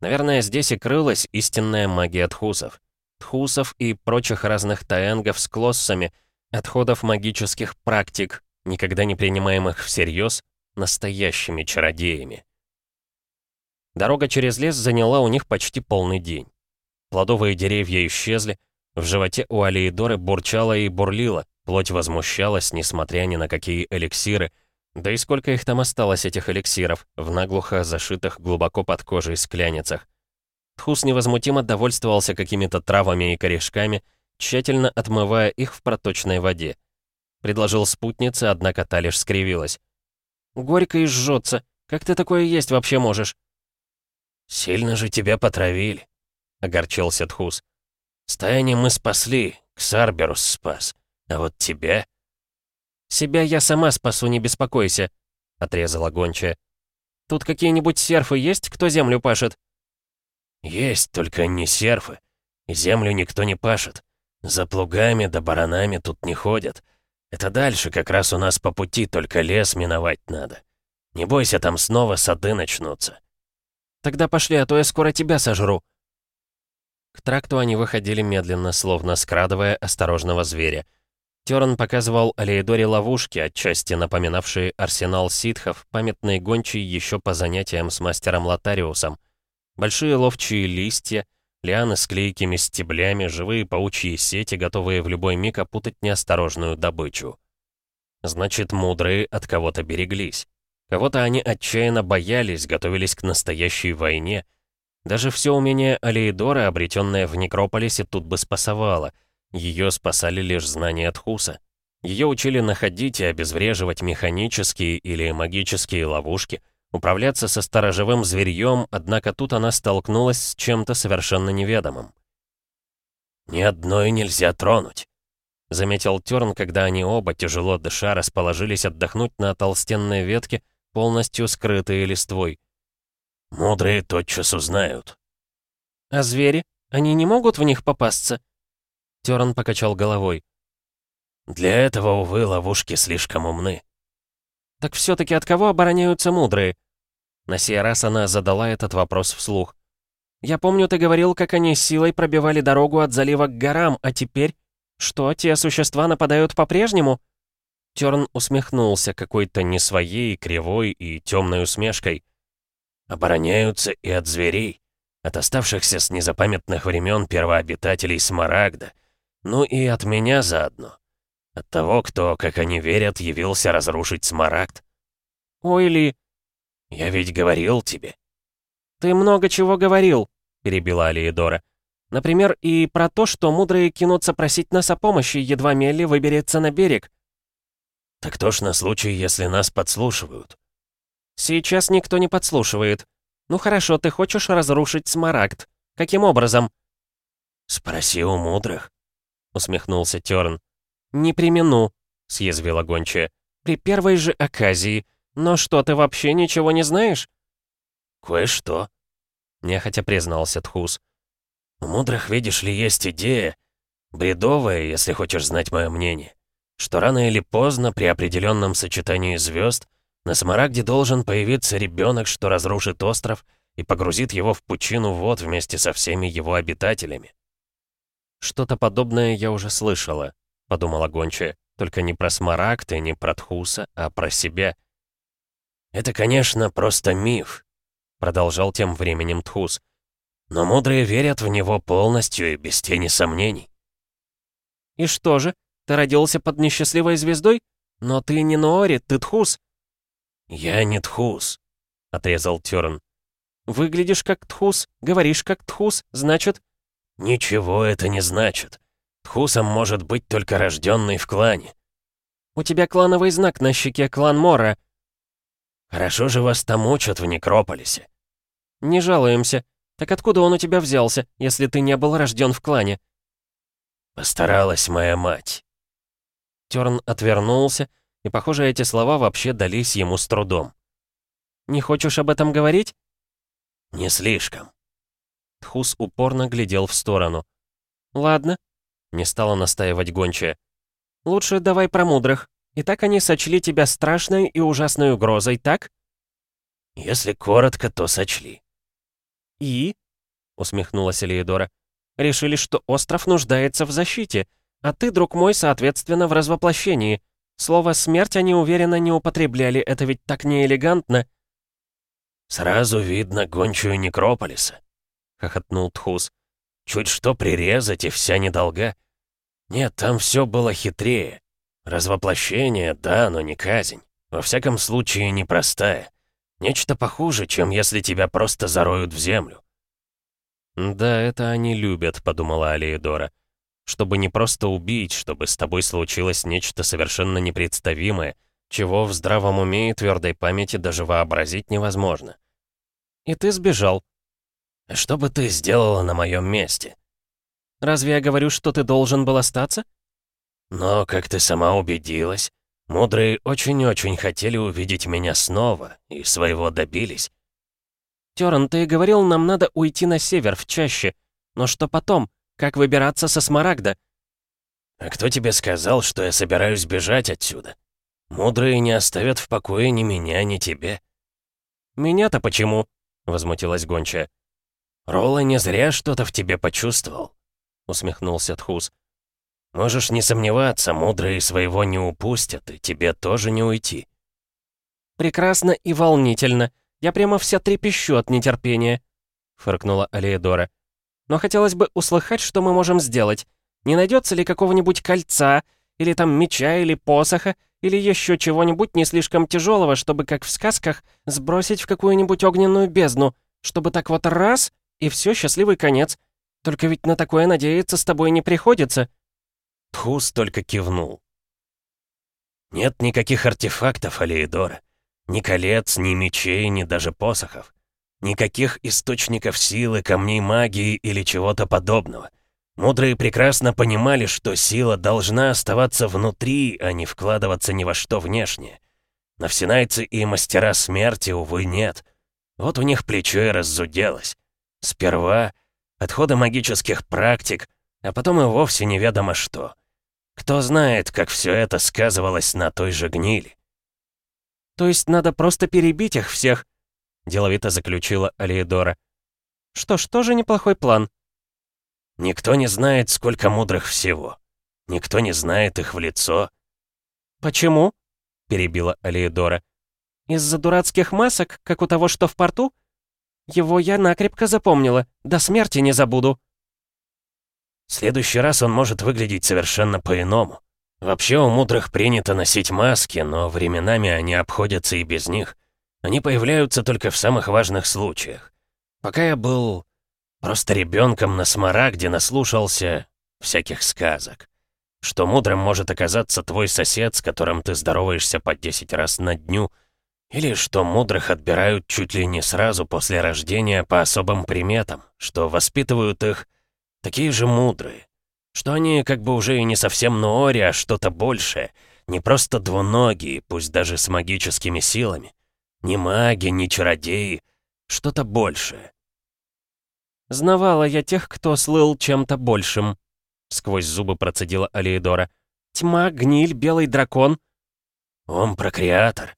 Наверное, здесь и крылась истинная магия тхусов. Тхусов и прочих разных таэнгов с клоссами, отходов магических практик, никогда не принимаемых всерьез, настоящими чародеями. Дорога через лес заняла у них почти полный день. Плодовые деревья исчезли, в животе у Алиидоры бурчало и бурлило, плоть возмущалась, несмотря ни на какие эликсиры — да и сколько их там осталось, этих эликсиров, в наглухо зашитых глубоко под кожей скляницах. Тхус невозмутимо довольствовался какими-то травами и корешками, тщательно отмывая их в проточной воде. Предложил спутнице, однако та лишь скривилась. «Горько и жжется. Как ты такое есть вообще можешь?» «Сильно же тебя потравили», — огорчился Тхус. «Стаяни мы спасли, Ксарберус спас. А вот тебя...» «Себя я сама спасу, не беспокойся», — отрезала гончая. «Тут какие-нибудь серфы есть, кто землю пашет?» «Есть, только не серфы. И землю никто не пашет. За плугами да баранами тут не ходят. Это дальше как раз у нас по пути, только лес миновать надо. Не бойся, там снова сады начнутся». «Тогда пошли, а то я скоро тебя сожру». К тракту они выходили медленно, словно скрадывая осторожного зверя — Терн показывал Алеидоре ловушки, отчасти напоминавшие арсенал ситхов, памятный гончий еще по занятиям с мастером Лотариусом. Большие ловчие листья, Лианы с клейкими стеблями, живые паучьи сети, готовые в любой миг опутать неосторожную добычу. Значит, мудрые от кого-то береглись. Кого-то они отчаянно боялись, готовились к настоящей войне. Даже все умение Алеидора, обретенное в Некрополисе, тут бы спасовало. Ее спасали лишь знания Тхуса. Ее учили находить и обезвреживать механические или магические ловушки, управляться со сторожевым зверьем, однако тут она столкнулась с чем-то совершенно неведомым. «Ни одной нельзя тронуть», — заметил Терн, когда они оба, тяжело дыша, расположились отдохнуть на толстенной ветке, полностью скрытые листвой. «Мудрые тотчас узнают». «А звери? Они не могут в них попасться?» Терн покачал головой. Для этого, увы, ловушки слишком умны. Так все-таки от кого обороняются мудрые? На сей раз она задала этот вопрос вслух. Я помню, ты говорил, как они силой пробивали дорогу от залива к горам, а теперь... Что, те существа нападают по-прежнему? Терн усмехнулся какой-то не своей, кривой и темной усмешкой. Обороняются и от зверей, от оставшихся с незапамятных времен первообитателей Смарагда, ну и от меня заодно. От того, кто, как они верят, явился разрушить Смарагд. «Ой ли...» «Я ведь говорил тебе». «Ты много чего говорил», — перебила Алиедора. «Например, и про то, что мудрые кинутся просить нас о помощи, едва Мелли выберется на берег». «Так то ж на случай, если нас подслушивают». «Сейчас никто не подслушивает. Ну хорошо, ты хочешь разрушить Смарагд. Каким образом?» «Спроси у мудрых», — усмехнулся Тёрн. «Не примену», — съязвила гончая. «При первой же оказии. Но что, ты вообще ничего не знаешь?» «Кое-что», — нехотя признался Тхус. «У мудрых, видишь ли, есть идея, бредовая, если хочешь знать мое мнение, что рано или поздно при определенном сочетании звезд на Смарагде должен появиться ребенок, что разрушит остров и погрузит его в пучину вод вместе со всеми его обитателями». Что-то подобное я уже слышала. — подумала гончая. «Только не про Смарагд и не про Тхуса, а про себя». «Это, конечно, просто миф», — продолжал тем временем Тхус. «Но мудрые верят в него полностью и без тени сомнений». «И что же, ты родился под несчастливой звездой? Но ты не Ноори, ты Тхус». «Я не Тхус», — отрезал Тёрн. «Выглядишь как Тхус, говоришь как Тхус, значит...» «Ничего это не значит. Тхусом может быть только рожденный в клане. У тебя клановый знак на щеке, клан Мора. Хорошо же вас там учат в Некрополисе. Не жалуемся. Так откуда он у тебя взялся, если ты не был рожден в клане? Постаралась моя мать. Терн отвернулся, и, похоже, эти слова вообще дались ему с трудом. «Не хочешь об этом говорить?» «Не слишком». Тхус упорно глядел в сторону. «Ладно, не стала настаивать гончая. «Лучше давай про мудрых. И так они сочли тебя страшной и ужасной угрозой, так?» «Если коротко, то сочли». «И?» — усмехнулась Элеидора. «Решили, что остров нуждается в защите, а ты, друг мой, соответственно, в развоплощении. Слово «смерть» они уверенно не употребляли, это ведь так неэлегантно». «Сразу видно гончую Некрополиса», — хохотнул Тхус. Чуть что прирезать, и вся недолга. Нет, там все было хитрее. Развоплощение, да, но не казнь. Во всяком случае, непростая. Нечто похуже, чем если тебя просто зароют в землю. «Да, это они любят», — подумала Алиедора. «Чтобы не просто убить, чтобы с тобой случилось нечто совершенно непредставимое, чего в здравом уме и твердой памяти даже вообразить невозможно». «И ты сбежал», что бы ты сделала на моем месте? Разве я говорю, что ты должен был остаться? Но, как ты сама убедилась, мудрые очень-очень хотели увидеть меня снова, и своего добились. Теран, ты говорил, нам надо уйти на север, в чаще. Но что потом? Как выбираться со Смарагда? А кто тебе сказал, что я собираюсь бежать отсюда? Мудрые не оставят в покое ни меня, ни тебе. Меня-то почему? Возмутилась гончая. «Ролла не зря что-то в тебе почувствовал», — усмехнулся Тхус. «Можешь не сомневаться, мудрые своего не упустят, и тебе тоже не уйти». «Прекрасно и волнительно. Я прямо вся трепещу от нетерпения», — фыркнула Алеидора. Но хотелось бы услыхать, что мы можем сделать. Не найдется ли какого-нибудь кольца, или там меча, или посоха, или еще чего-нибудь не слишком тяжелого, чтобы, как в сказках, сбросить в какую-нибудь огненную бездну, чтобы так вот раз, и все, счастливый конец. Только ведь на такое надеяться с тобой не приходится». Тхус только кивнул. «Нет никаких артефактов, Алеидора. Ни колец, ни мечей, ни даже посохов. Никаких источников силы, камней магии или чего-то подобного. Мудрые прекрасно понимали, что сила должна оставаться внутри, а не вкладываться ни во что внешнее. Навсенайцы и мастера смерти, увы, нет. Вот у них плечо и раззуделось. Сперва отходы магических практик, а потом и вовсе неведомо что. Кто знает, как все это сказывалось на той же гнили. «То есть надо просто перебить их всех?» — деловито заключила Алиедора. «Что ж, тоже неплохой план». «Никто не знает, сколько мудрых всего. Никто не знает их в лицо». «Почему?» — перебила Алиедора. «Из-за дурацких масок, как у того, что в порту? Его я накрепко запомнила, до смерти не забуду». «В следующий раз он может выглядеть совершенно по-иному. Вообще у мудрых принято носить маски, но временами они обходятся и без них. Они появляются только в самых важных случаях. Пока я был просто ребенком на Смарагде наслушался всяких сказок. Что мудрым может оказаться твой сосед, с которым ты здороваешься по 10 раз на дню, или что мудрых отбирают чуть ли не сразу после рождения по особым приметам, что воспитывают их такие же мудрые что они как бы уже и не совсем Ноори, а что-то большее. Не просто двуногие, пусть даже с магическими силами. Не маги, не чародеи. Что-то большее. «Знавала я тех, кто слыл чем-то большим», — сквозь зубы процедила Алиедора. «Тьма, гниль, белый дракон». «Он прокреатор».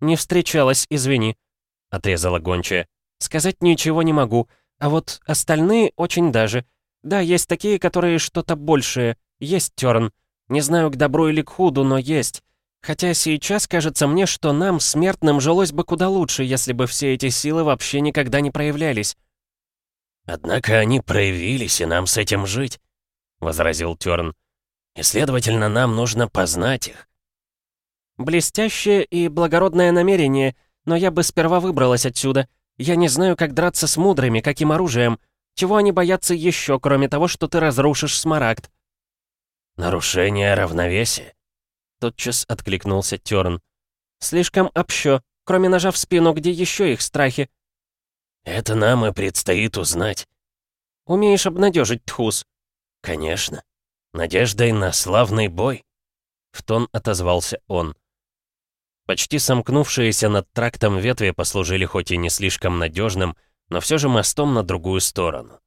«Не встречалась, извини», — отрезала гончая. «Сказать ничего не могу, а вот остальные очень даже. Да, есть такие, которые что-то большее. Есть Терн. Не знаю, к добру или к худу, но есть. Хотя сейчас кажется мне, что нам, смертным, жилось бы куда лучше, если бы все эти силы вообще никогда не проявлялись. «Однако они проявились, и нам с этим жить», — возразил Терн. «И, следовательно, нам нужно познать их». «Блестящее и благородное намерение, но я бы сперва выбралась отсюда. Я не знаю, как драться с мудрыми, каким оружием. Чего они боятся еще, кроме того, что ты разрушишь смарагд?» «Нарушение равновесия?» Тотчас откликнулся Терн. «Слишком общо. Кроме ножа в спину, где еще их страхи?» «Это нам и предстоит узнать». «Умеешь обнадежить, Тхус?» «Конечно. Надеждой на славный бой», — в тон отозвался он. Почти сомкнувшиеся над трактом ветви послужили хоть и не слишком надежным, но все же мостом на другую сторону.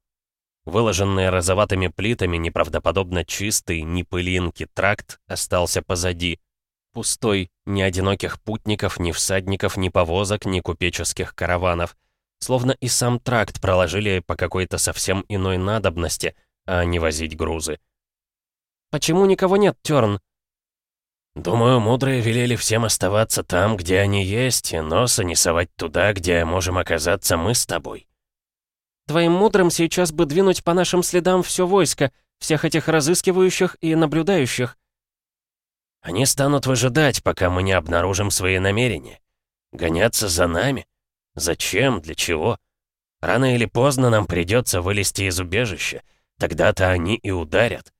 Выложенный розоватыми плитами, неправдоподобно чистый, ни пылинки, тракт остался позади. Пустой, ни одиноких путников, ни всадников, ни повозок, ни купеческих караванов. Словно и сам тракт проложили по какой-то совсем иной надобности, а не возить грузы. «Почему никого нет, Тёрн?» «Думаю, мудрые велели всем оставаться там, где они есть, и носа не совать туда, где можем оказаться мы с тобой». «Твоим мудрым сейчас бы двинуть по нашим следам все войско, всех этих разыскивающих и наблюдающих». «Они станут выжидать, пока мы не обнаружим свои намерения. Гоняться за нами? Зачем? Для чего? Рано или поздно нам придется вылезти из убежища. Тогда-то они и ударят».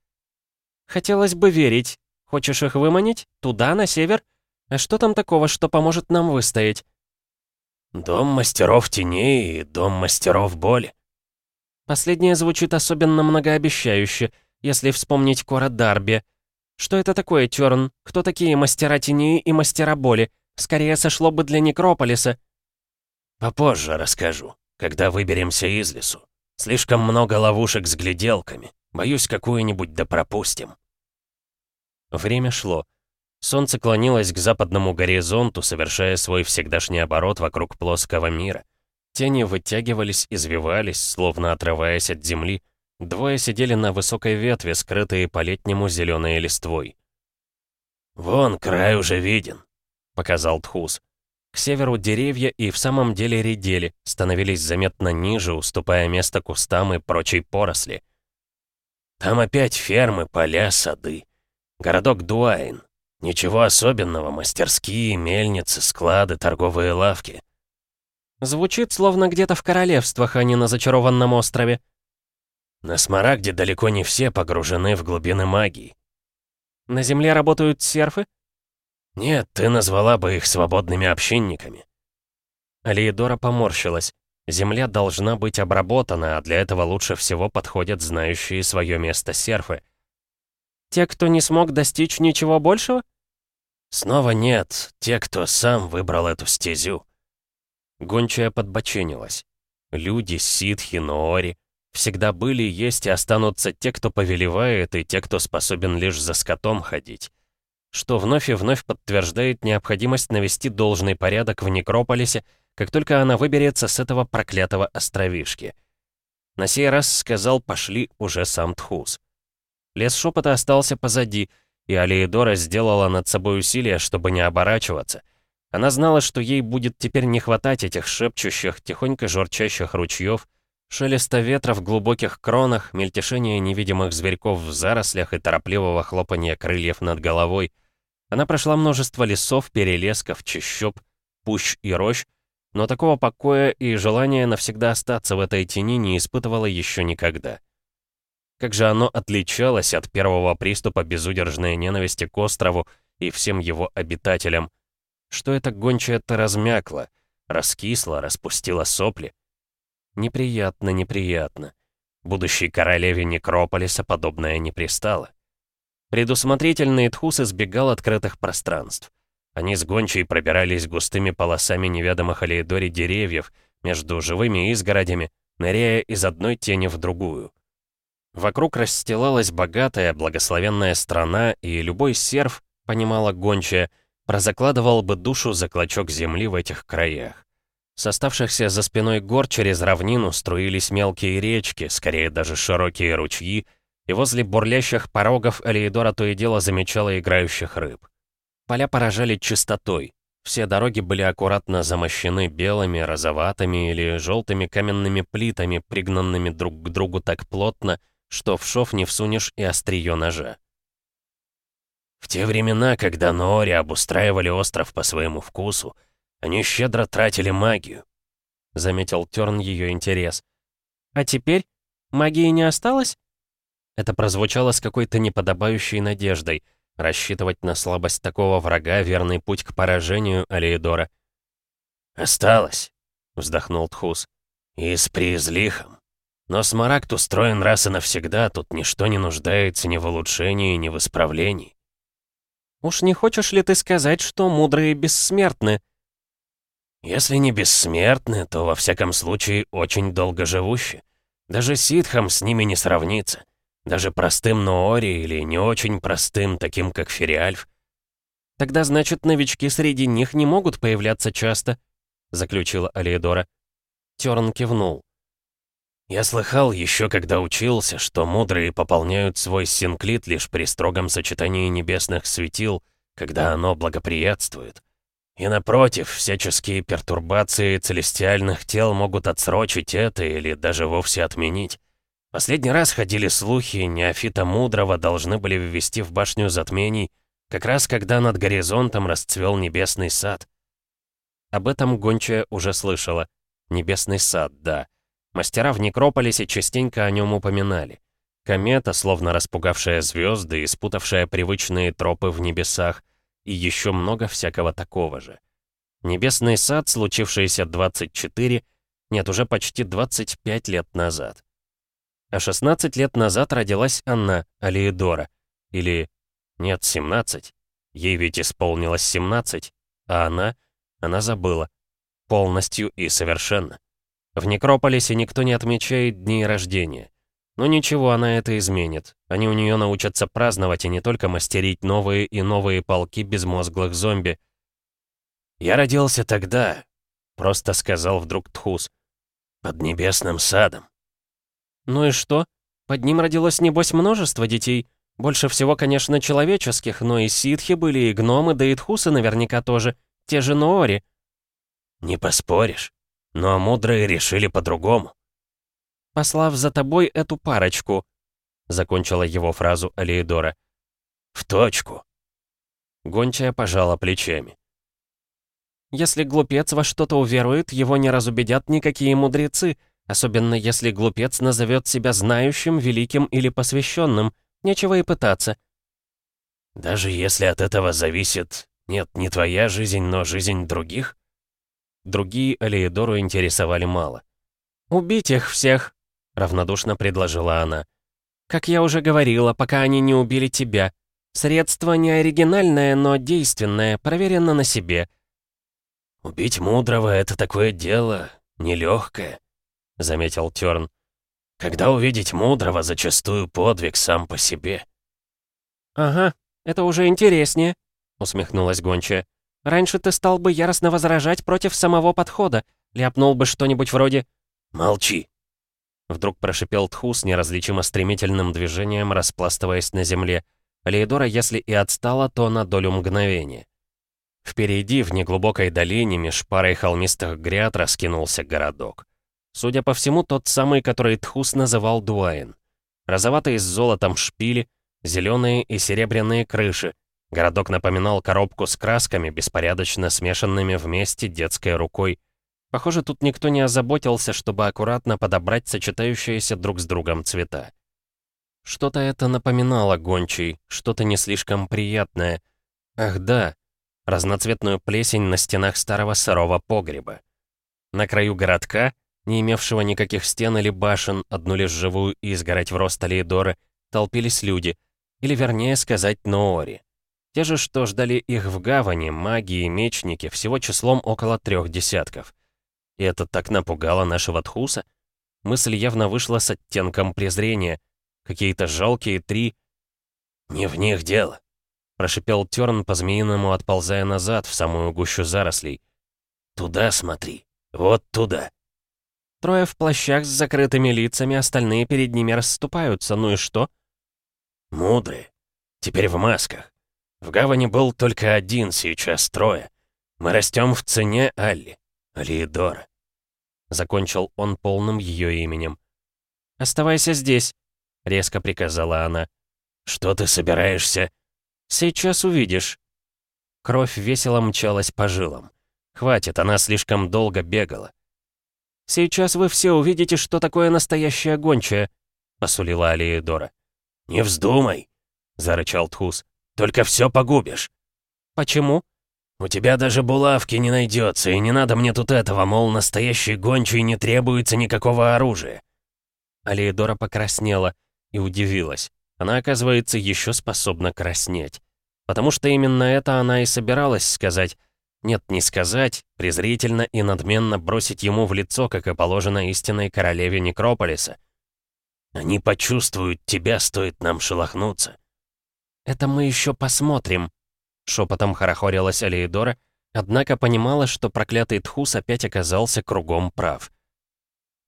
«Хотелось бы верить», Хочешь их выманить? Туда, на север? А что там такого, что поможет нам выстоять?» «Дом мастеров теней и дом мастеров боли». Последнее звучит особенно многообещающе, если вспомнить Кора Дарби. Что это такое, Тёрн? Кто такие мастера теней и мастера боли? Скорее сошло бы для Некрополиса. Попозже расскажу, когда выберемся из лесу. Слишком много ловушек с гляделками. Боюсь, какую-нибудь да пропустим. Время шло. Солнце клонилось к западному горизонту, совершая свой всегдашний оборот вокруг плоского мира. Тени вытягивались, извивались, словно отрываясь от земли. Двое сидели на высокой ветве, скрытые по-летнему зеленой листвой. «Вон, край уже виден», — показал Тхус. К северу деревья и в самом деле редели, становились заметно ниже, уступая место кустам и прочей поросли. «Там опять фермы, поля, сады. Городок Дуайн. Ничего особенного, мастерские, мельницы, склады, торговые лавки». Звучит, словно где-то в королевствах, а не на зачарованном острове. На Смарагде далеко не все погружены в глубины магии. На Земле работают серфы? Нет, ты назвала бы их свободными общинниками. Алиедора поморщилась. Земля должна быть обработана, а для этого лучше всего подходят знающие свое место серфы. Те, кто не смог достичь ничего большего? Снова нет, те, кто сам выбрал эту стезю. Гончая подбоченилась. Люди, ситхи, ноори. Всегда были, есть и останутся те, кто повелевает, и те, кто способен лишь за скотом ходить. Что вновь и вновь подтверждает необходимость навести должный порядок в Некрополисе, как только она выберется с этого проклятого островишки. На сей раз сказал «пошли» уже сам Тхус. Лес шепота остался позади, и Алиедора сделала над собой усилие, чтобы не оборачиваться — она знала, что ей будет теперь не хватать этих шепчущих, тихонько журчащих ручьев, шелеста ветра в глубоких кронах, мельтешения невидимых зверьков в зарослях и торопливого хлопания крыльев над головой. Она прошла множество лесов, перелесков, чащоб, пущ и рощ, но такого покоя и желания навсегда остаться в этой тени не испытывала еще никогда. Как же оно отличалось от первого приступа безудержной ненависти к острову и всем его обитателям, что эта гончая-то размякла, раскисла, распустила сопли. Неприятно, неприятно. Будущей королеве Некрополиса подобное не пристало. Предусмотрительный Тхус избегал открытых пространств. Они с гончей пробирались густыми полосами неведомых Алейдори деревьев, между живыми изгородями, ныряя из одной тени в другую. Вокруг расстилалась богатая, благословенная страна, и любой серф, понимала гончая, — прозакладывал бы душу за клочок земли в этих краях. С оставшихся за спиной гор через равнину струились мелкие речки, скорее даже широкие ручьи, и возле бурлящих порогов Алиедора то и дело замечала играющих рыб. Поля поражали чистотой. Все дороги были аккуратно замощены белыми, розоватыми или желтыми каменными плитами, пригнанными друг к другу так плотно, что в шов не всунешь и острие ножа. В те времена, когда Ноори обустраивали остров по своему вкусу, они щедро тратили магию. Заметил Терн ее интерес. А теперь? Магии не осталось? Это прозвучало с какой-то неподобающей надеждой. Рассчитывать на слабость такого врага — верный путь к поражению Алиедора. «Осталось», — вздохнул Тхус. «И с приизлихом. Но Смарагд устроен раз и навсегда, тут ничто не нуждается ни в улучшении, ни в исправлении. Уж не хочешь ли ты сказать, что мудрые бессмертны?» «Если не бессмертны, то во всяком случае очень долгоживущи. Даже ситхам с ними не сравнится. Даже простым Ноори или не очень простым, таким как Фериальф. «Тогда, значит, новички среди них не могут появляться часто», — заключила Алиедора. Терн кивнул. Я слыхал еще, когда учился, что мудрые пополняют свой синклит лишь при строгом сочетании небесных светил, когда оно благоприятствует. И напротив, всяческие пертурбации целестиальных тел могут отсрочить это или даже вовсе отменить. Последний раз ходили слухи, неофита мудрого должны были ввести в башню затмений, как раз когда над горизонтом расцвел небесный сад. Об этом Гончая уже слышала. Небесный сад, да. Мастера в Некрополисе частенько о нем упоминали. Комета, словно распугавшая звезды и спутавшая привычные тропы в небесах, и еще много всякого такого же. Небесный сад, случившийся 24, нет, уже почти 25 лет назад. А 16 лет назад родилась Анна Алиедора. Или... Нет, 17. Ей ведь исполнилось 17. А она... Она забыла. Полностью и совершенно. В Некрополисе никто не отмечает дней рождения. Но ничего, она это изменит. Они у нее научатся праздновать и не только мастерить новые и новые полки безмозглых зомби. «Я родился тогда», — просто сказал вдруг Тхус, — «под небесным садом». «Ну и что? Под ним родилось, небось, множество детей. Больше всего, конечно, человеческих, но и ситхи были, и гномы, да и тхусы наверняка тоже. Те же Ноори». Не поспоришь. Но мудрые решили по-другому. «Послав за тобой эту парочку», — закончила его фразу Алиедора. «В точку». Гончая пожала плечами. «Если глупец во что-то уверует, его не разубедят никакие мудрецы, особенно если глупец назовет себя знающим, великим или посвященным. Нечего и пытаться». «Даже если от этого зависит, нет, не твоя жизнь, но жизнь других?» Другие Алиедору интересовали мало. «Убить их всех!» — равнодушно предложила она. «Как я уже говорила, пока они не убили тебя. Средство не оригинальное, но действенное, проверено на себе». «Убить мудрого — это такое дело, нелегкое», — заметил Тёрн. «Когда увидеть мудрого, зачастую подвиг сам по себе». «Ага, это уже интереснее», — усмехнулась гончая. «Раньше ты стал бы яростно возражать против самого подхода, ляпнул бы что-нибудь вроде «Молчи!» Вдруг прошипел Тху с неразличимо стремительным движением, распластываясь на земле. Леидора, если и отстала, то на долю мгновения. Впереди, в неглубокой долине, меж парой холмистых гряд, раскинулся городок. Судя по всему, тот самый, который Тхус называл Дуайн. Розоватые с золотом шпили, зеленые и серебряные крыши. Городок напоминал коробку с красками, беспорядочно смешанными вместе детской рукой. Похоже, тут никто не озаботился, чтобы аккуратно подобрать сочетающиеся друг с другом цвета. Что-то это напоминало гончий, что-то не слишком приятное. Ах да, разноцветную плесень на стенах старого сырого погреба. На краю городка, не имевшего никаких стен или башен, одну лишь живую изгородь в рост Алиедоры, толпились люди, или вернее сказать, Ноори. Те же, что ждали их в гавани, маги и мечники, всего числом около трех десятков. И это так напугало нашего Тхуса? Мысль явно вышла с оттенком презрения. Какие-то жалкие три... «Не в них дело», — прошипел Терн по-змеиному, отползая назад в самую гущу зарослей. «Туда смотри, вот туда». Трое в плащах с закрытыми лицами, остальные перед ними расступаются, ну и что? «Мудрые. Теперь в масках. В гавани был только один, сейчас трое. Мы растем в цене Алли. Алиедора. Закончил он полным ее именем. «Оставайся здесь», — резко приказала она. «Что ты собираешься?» «Сейчас увидишь». Кровь весело мчалась по жилам. Хватит, она слишком долго бегала. «Сейчас вы все увидите, что такое настоящая гончая», — посулила Алиедора. «Не вздумай», — зарычал Тхус. «Только все погубишь». «Почему?» «У тебя даже булавки не найдется, и не надо мне тут этого, мол, настоящий гончий не требуется никакого оружия». Алиедора покраснела и удивилась. Она, оказывается, еще способна краснеть. Потому что именно это она и собиралась сказать. Нет, не сказать, презрительно и надменно бросить ему в лицо, как и положено истинной королеве Некрополиса. «Они почувствуют тебя, стоит нам шелохнуться». «Это мы еще посмотрим», Шепотом хорохорилась Алиедора, однако понимала, что проклятый Тхус опять оказался кругом прав.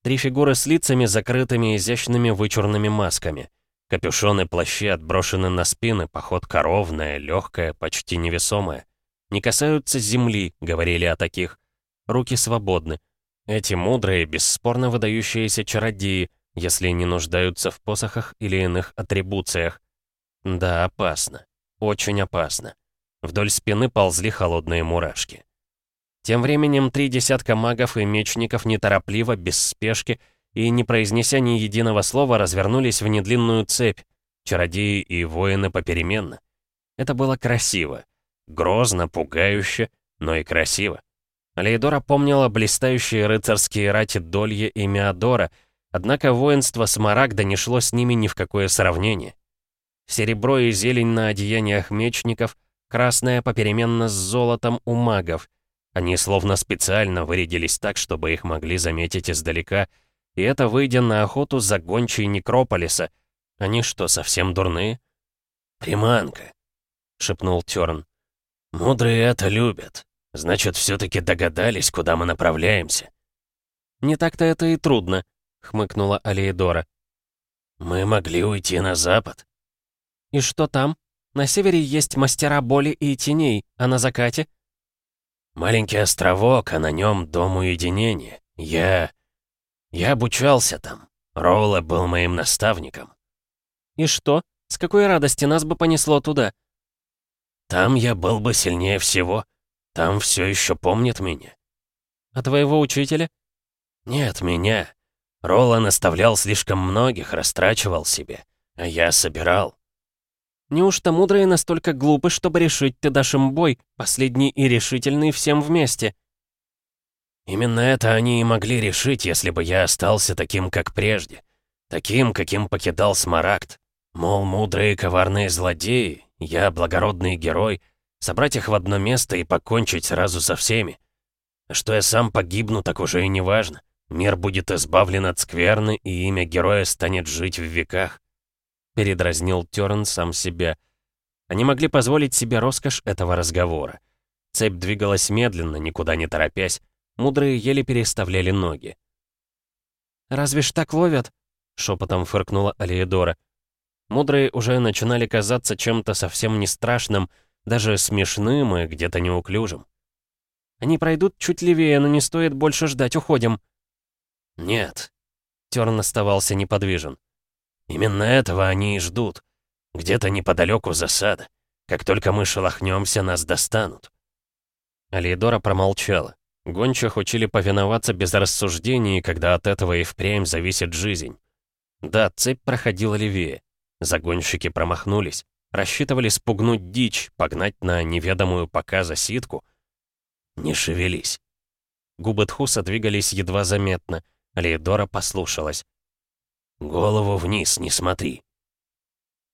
Три фигуры с лицами, закрытыми изящными вычурными масками. Капюшоны плащи отброшены на спины, походка ровная, легкая, почти невесомая. «Не касаются земли», — говорили о таких. Руки свободны. Эти мудрые, бесспорно выдающиеся чародеи, если не нуждаются в посохах или иных атрибуциях. Да, опасно. Очень опасно. Вдоль спины ползли холодные мурашки. Тем временем три десятка магов и мечников неторопливо, без спешки и, не произнеся ни единого слова, развернулись в недлинную цепь, чародеи и воины попеременно. Это было красиво. Грозно, пугающе, но и красиво. Лейдора помнила блистающие рыцарские рати Долье и Меодора, однако воинство Смарагда не шло с ними ни в какое сравнение. Серебро и зелень на одеяниях мечников — красная попеременно с золотом у магов. Они словно специально вырядились так, чтобы их могли заметить издалека, и это выйдя на охоту за гончей Некрополиса. Они что, совсем дурные? «Приманка», — шепнул Тёрн. «Мудрые это любят. Значит, все-таки догадались, куда мы направляемся». «Не так-то это и трудно», — хмыкнула Алиедора. «Мы могли уйти на запад». «И что там?» На севере есть мастера боли и теней, а на закате?» Маленький островок, а на нем дом уединения. Я... Я обучался там. Ролла был моим наставником. И что? С какой радости нас бы понесло туда? Там я был бы сильнее всего. Там все еще помнит меня. А твоего учителя? Нет, меня. Ролла наставлял слишком многих, растрачивал себе. А я собирал. Неужто мудрые настолько глупы, чтобы решить ты дашь им бой, последний и решительный всем вместе? Именно это они и могли решить, если бы я остался таким, как прежде. Таким, каким покидал Смарагд. Мол, мудрые коварные злодеи, я благородный герой, собрать их в одно место и покончить сразу со всеми. А что я сам погибну, так уже и не важно. Мир будет избавлен от скверны, и имя героя станет жить в веках. Передразнил Тёрн сам себя. Они могли позволить себе роскошь этого разговора. Цепь двигалась медленно, никуда не торопясь. Мудрые еле переставляли ноги. «Разве ж так ловят?» — шепотом фыркнула Алиедора. Мудрые уже начинали казаться чем-то совсем не страшным, даже смешным и где-то неуклюжим. «Они пройдут чуть левее, но не стоит больше ждать, уходим». «Нет». Терн оставался неподвижен. Именно этого они и ждут. Где-то неподалеку засада. Как только мы шелохнемся, нас достанут. Алиедора промолчала. Гончих учили повиноваться без рассуждений, когда от этого и впрямь зависит жизнь. Да, цепь проходила левее. Загонщики промахнулись. Рассчитывали спугнуть дичь, погнать на неведомую пока засидку. Не шевелись. Губы Тхуса двигались едва заметно. Алиедора послушалась. «Голову вниз, не смотри!»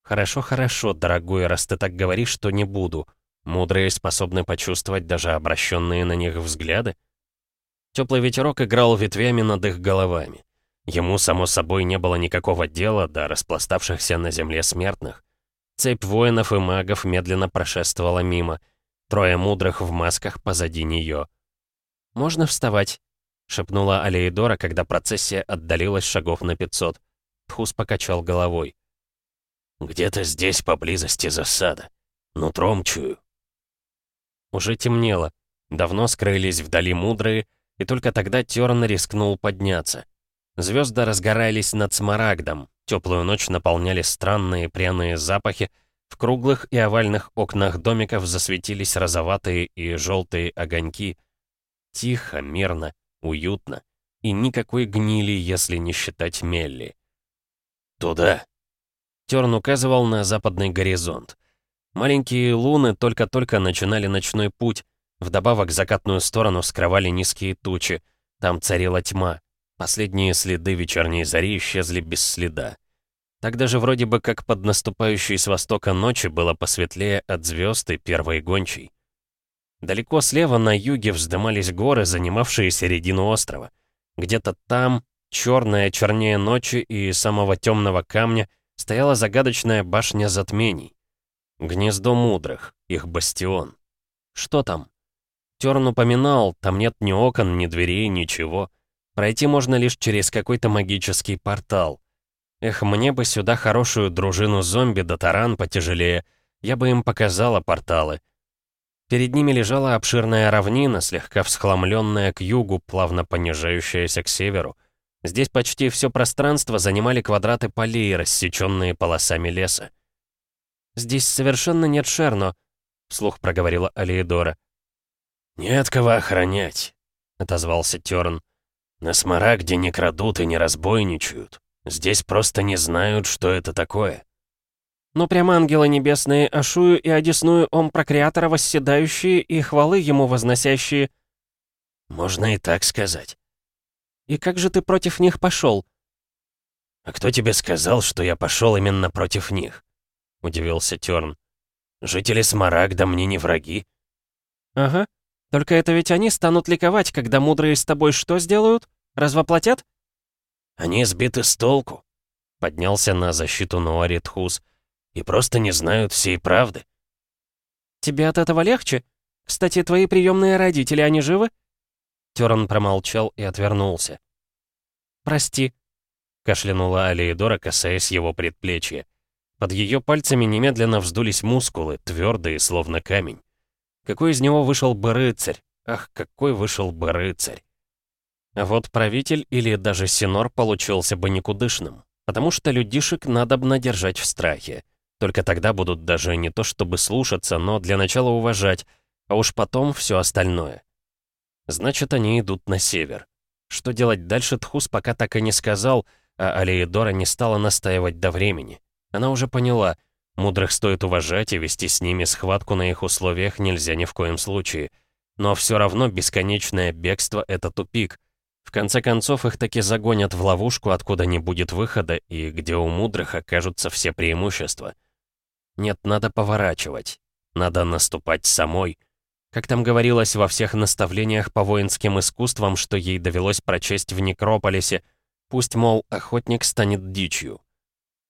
«Хорошо, хорошо, дорогой, раз ты так говоришь, что не буду. Мудрые способны почувствовать даже обращенные на них взгляды». Теплый ветерок играл ветвями над их головами. Ему, само собой, не было никакого дела до распластавшихся на земле смертных. Цепь воинов и магов медленно прошествовала мимо. Трое мудрых в масках позади нее. «Можно вставать», — шепнула Алеидора, когда процессия отдалилась шагов на 500. Артхус покачал головой. «Где-то здесь поблизости засада. Нутром чую». Уже темнело. Давно скрылись вдали мудрые, и только тогда Терн рискнул подняться. Звезды разгорались над Смарагдом, теплую ночь наполняли странные пряные запахи, в круглых и овальных окнах домиков засветились розоватые и желтые огоньки. Тихо, мирно, уютно. И никакой гнили, если не считать Мелли. «Туда!» Терн указывал на западный горизонт. Маленькие луны только-только начинали ночной путь, вдобавок закатную сторону скрывали низкие тучи. Там царила тьма. Последние следы вечерней зари исчезли без следа. Так даже вроде бы как под наступающей с востока ночи было посветлее от звезд и первой гончей. Далеко слева на юге вздымались горы, занимавшие середину острова. Где-то там черная чернее ночи и самого темного камня, стояла загадочная башня затмений. Гнездо мудрых, их бастион. Что там? Терн упоминал, там нет ни окон, ни дверей, ничего. Пройти можно лишь через какой-то магический портал. Эх, мне бы сюда хорошую дружину зомби да таран потяжелее. Я бы им показала порталы. Перед ними лежала обширная равнина, слегка всхламленная к югу, плавно понижающаяся к северу. Здесь почти все пространство занимали квадраты полей, рассеченные полосами леса. «Здесь совершенно нет Шерно», — вслух проговорила Алиедора. «Нет кого охранять», — отозвался Терн. «На Смарагде не крадут и не разбойничают. Здесь просто не знают, что это такое». «Ну прям ангелы небесные, Ашую и одесную Ом Прокреатора восседающие и хвалы ему возносящие». «Можно и так сказать». «И как же ты против них пошел?» «А кто тебе сказал, что я пошел именно против них?» — удивился Терн. «Жители Смарагда мне не враги». «Ага. Только это ведь они станут ликовать, когда мудрые с тобой что сделают? Развоплотят?» «Они сбиты с толку», — поднялся на защиту Нуари Тхус, «и просто не знают всей правды». «Тебе от этого легче? Кстати, твои приемные родители, они живы?» Терн промолчал и отвернулся. «Прости», — кашлянула Алиедора, касаясь его предплечья. Под ее пальцами немедленно вздулись мускулы, твердые, словно камень. Какой из него вышел бы рыцарь? Ах, какой вышел бы рыцарь! А вот правитель или даже синор получился бы никудышным, потому что людишек надо бы надержать в страхе. Только тогда будут даже не то чтобы слушаться, но для начала уважать, а уж потом все остальное. Значит, они идут на север. Что делать дальше, Тхус пока так и не сказал, а Алиедора не стала настаивать до времени. Она уже поняла, мудрых стоит уважать и вести с ними схватку на их условиях нельзя ни в коем случае. Но все равно бесконечное бегство — это тупик. В конце концов, их таки загонят в ловушку, откуда не будет выхода, и где у мудрых окажутся все преимущества. Нет, надо поворачивать. Надо наступать самой. Как там говорилось во всех наставлениях по воинским искусствам, что ей довелось прочесть в Некрополисе, пусть, мол, охотник станет дичью.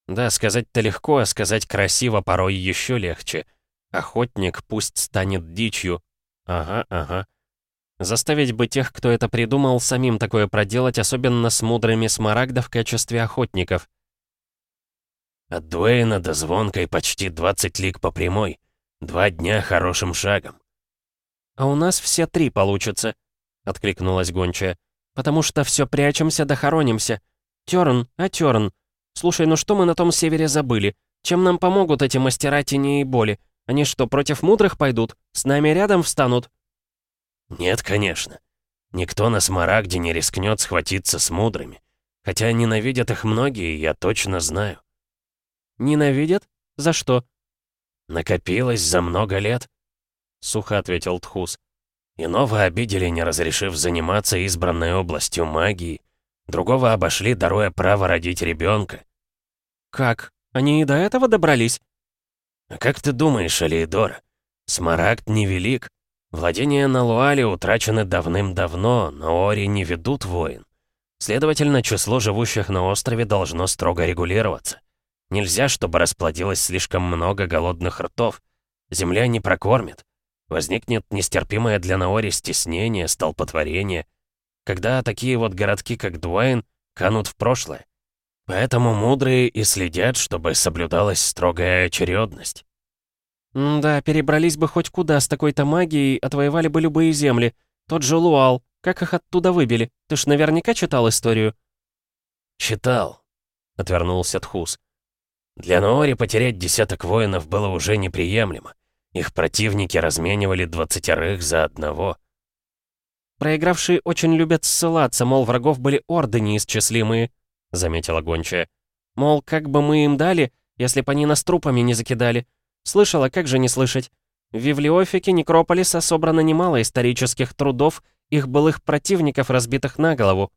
Да, сказать-то легко, а сказать красиво порой еще легче. Охотник пусть станет дичью. Ага, ага. Заставить бы тех, кто это придумал, самим такое проделать, особенно с мудрыми смарагда в качестве охотников. От Дуэйна до Звонкой почти 20 лиг по прямой. Два дня хорошим шагом. «А у нас все три получится», — откликнулась гончая. «Потому что все прячемся да хоронимся. Тёрн, а Тёрн? Слушай, ну что мы на том севере забыли? Чем нам помогут эти мастера тени и боли? Они что, против мудрых пойдут? С нами рядом встанут?» «Нет, конечно. Никто на Смарагде не рискнет схватиться с мудрыми. Хотя ненавидят их многие, я точно знаю». «Ненавидят? За что?» «Накопилось за много лет», — сухо ответил Тхус. «Иного обидели, не разрешив заниматься избранной областью магии. Другого обошли, даруя право родить ребенка. «Как? Они и до этого добрались?» «А как ты думаешь, Алиедора? Смарагд невелик. Владения на Луале утрачены давным-давно, но Ори не ведут войн. Следовательно, число живущих на острове должно строго регулироваться. Нельзя, чтобы расплодилось слишком много голодных ртов. Земля не прокормит. Возникнет нестерпимое для Наори стеснение, столпотворение когда такие вот городки, как Дуайн, канут в прошлое. Поэтому мудрые и следят, чтобы соблюдалась строгая очередность. «Да, перебрались бы хоть куда с такой-то магией, отвоевали бы любые земли. Тот же Луал, как их оттуда выбили? Ты ж наверняка читал историю?» «Читал», — отвернулся Тхус. «Для Ноори потерять десяток воинов было уже неприемлемо. Их противники разменивали двадцатерых за одного. «Проигравшие очень любят ссылаться, мол, врагов были орды неисчислимые», — заметила гончая. «Мол, как бы мы им дали, если бы они нас трупами не закидали? Слышала, как же не слышать? В Вивлеофике Некрополиса собрано немало исторических трудов их былых противников, разбитых на голову».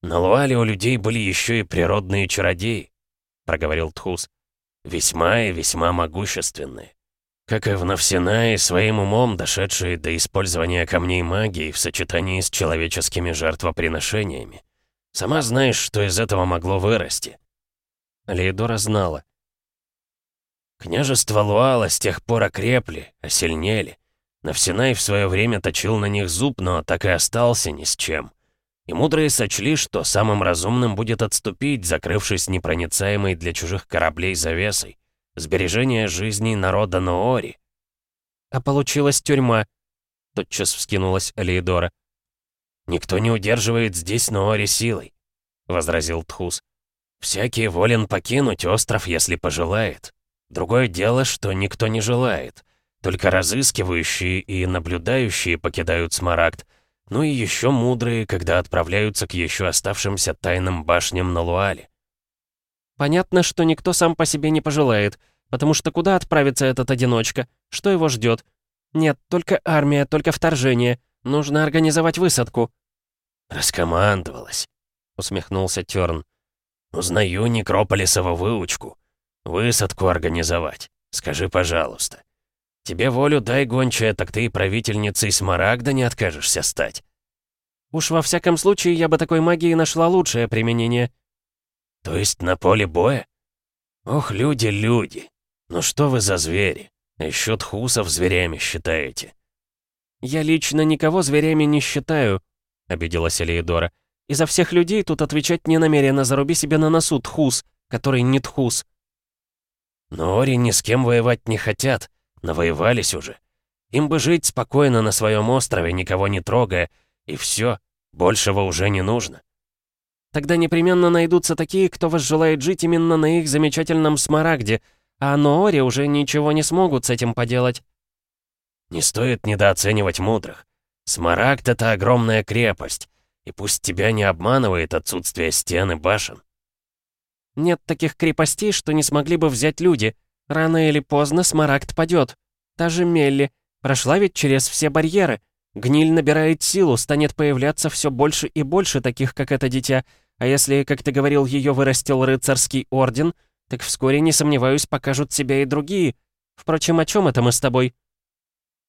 «На Луале у людей были еще и природные чародеи», — проговорил Тхус. «Весьма и весьма могущественные. Как и в Навсинае, своим умом дошедшие до использования камней магии в сочетании с человеческими жертвоприношениями. Сама знаешь, что из этого могло вырасти. Лейдора знала. Княжество Луала с тех пор окрепли, осильнели. Навсинай в свое время точил на них зуб, но так и остался ни с чем. И мудрые сочли, что самым разумным будет отступить, закрывшись непроницаемой для чужих кораблей завесой. Сбережение жизней народа Ноори. А получилась тюрьма. Тотчас вскинулась Алиедора. «Никто не удерживает здесь Ноори силой», — возразил Тхус. «Всякий волен покинуть остров, если пожелает. Другое дело, что никто не желает. Только разыскивающие и наблюдающие покидают Смарагд, ну и еще мудрые, когда отправляются к еще оставшимся тайным башням на Луале. Понятно, что никто сам по себе не пожелает, потому что куда отправится этот одиночка? Что его ждет? Нет, только армия, только вторжение. Нужно организовать высадку. Раскомандовалась, усмехнулся Тёрн. Узнаю Некрополисову выучку. Высадку организовать. Скажи, пожалуйста. Тебе волю дай, гончая, так ты и правительницей Смарагда не откажешься стать. Уж во всяком случае, я бы такой магии нашла лучшее применение. То есть на поле боя? Ох, люди, люди. Ну что вы за звери? Еще тхусов зверями считаете. Я лично никого зверями не считаю, обиделась Элеидора. И за всех людей тут отвечать не намерена, заруби себе на носу тхус, который не тхус. Но Ори ни с кем воевать не хотят, навоевались уже. Им бы жить спокойно на своем острове, никого не трогая, и все, большего уже не нужно. Тогда непременно найдутся такие, кто возжелает жить именно на их замечательном смарагде, а Ноори уже ничего не смогут с этим поделать. Не стоит недооценивать мудрых. Смарагд — это огромная крепость, и пусть тебя не обманывает отсутствие стен и башен. Нет таких крепостей, что не смогли бы взять люди. Рано или поздно Смарагд падет. Та же Мелли прошла ведь через все барьеры. Гниль набирает силу, станет появляться все больше и больше таких, как это дитя. А если, как ты говорил, ее вырастил рыцарский орден, так вскоре, не сомневаюсь, покажут себя и другие. Впрочем, о чем это мы с тобой?»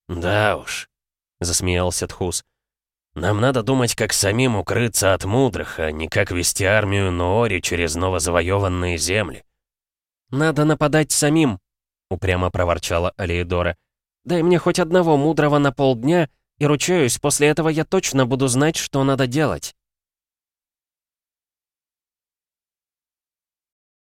«Да уж», — засмеялся Тхус. «Нам надо думать, как самим укрыться от мудрых, а не как вести армию Ноори через новозавоеванные земли». «Надо нападать самим», — упрямо проворчала Алиедора. «Дай мне хоть одного мудрого на полдня, и ручаюсь, после этого я точно буду знать, что надо делать».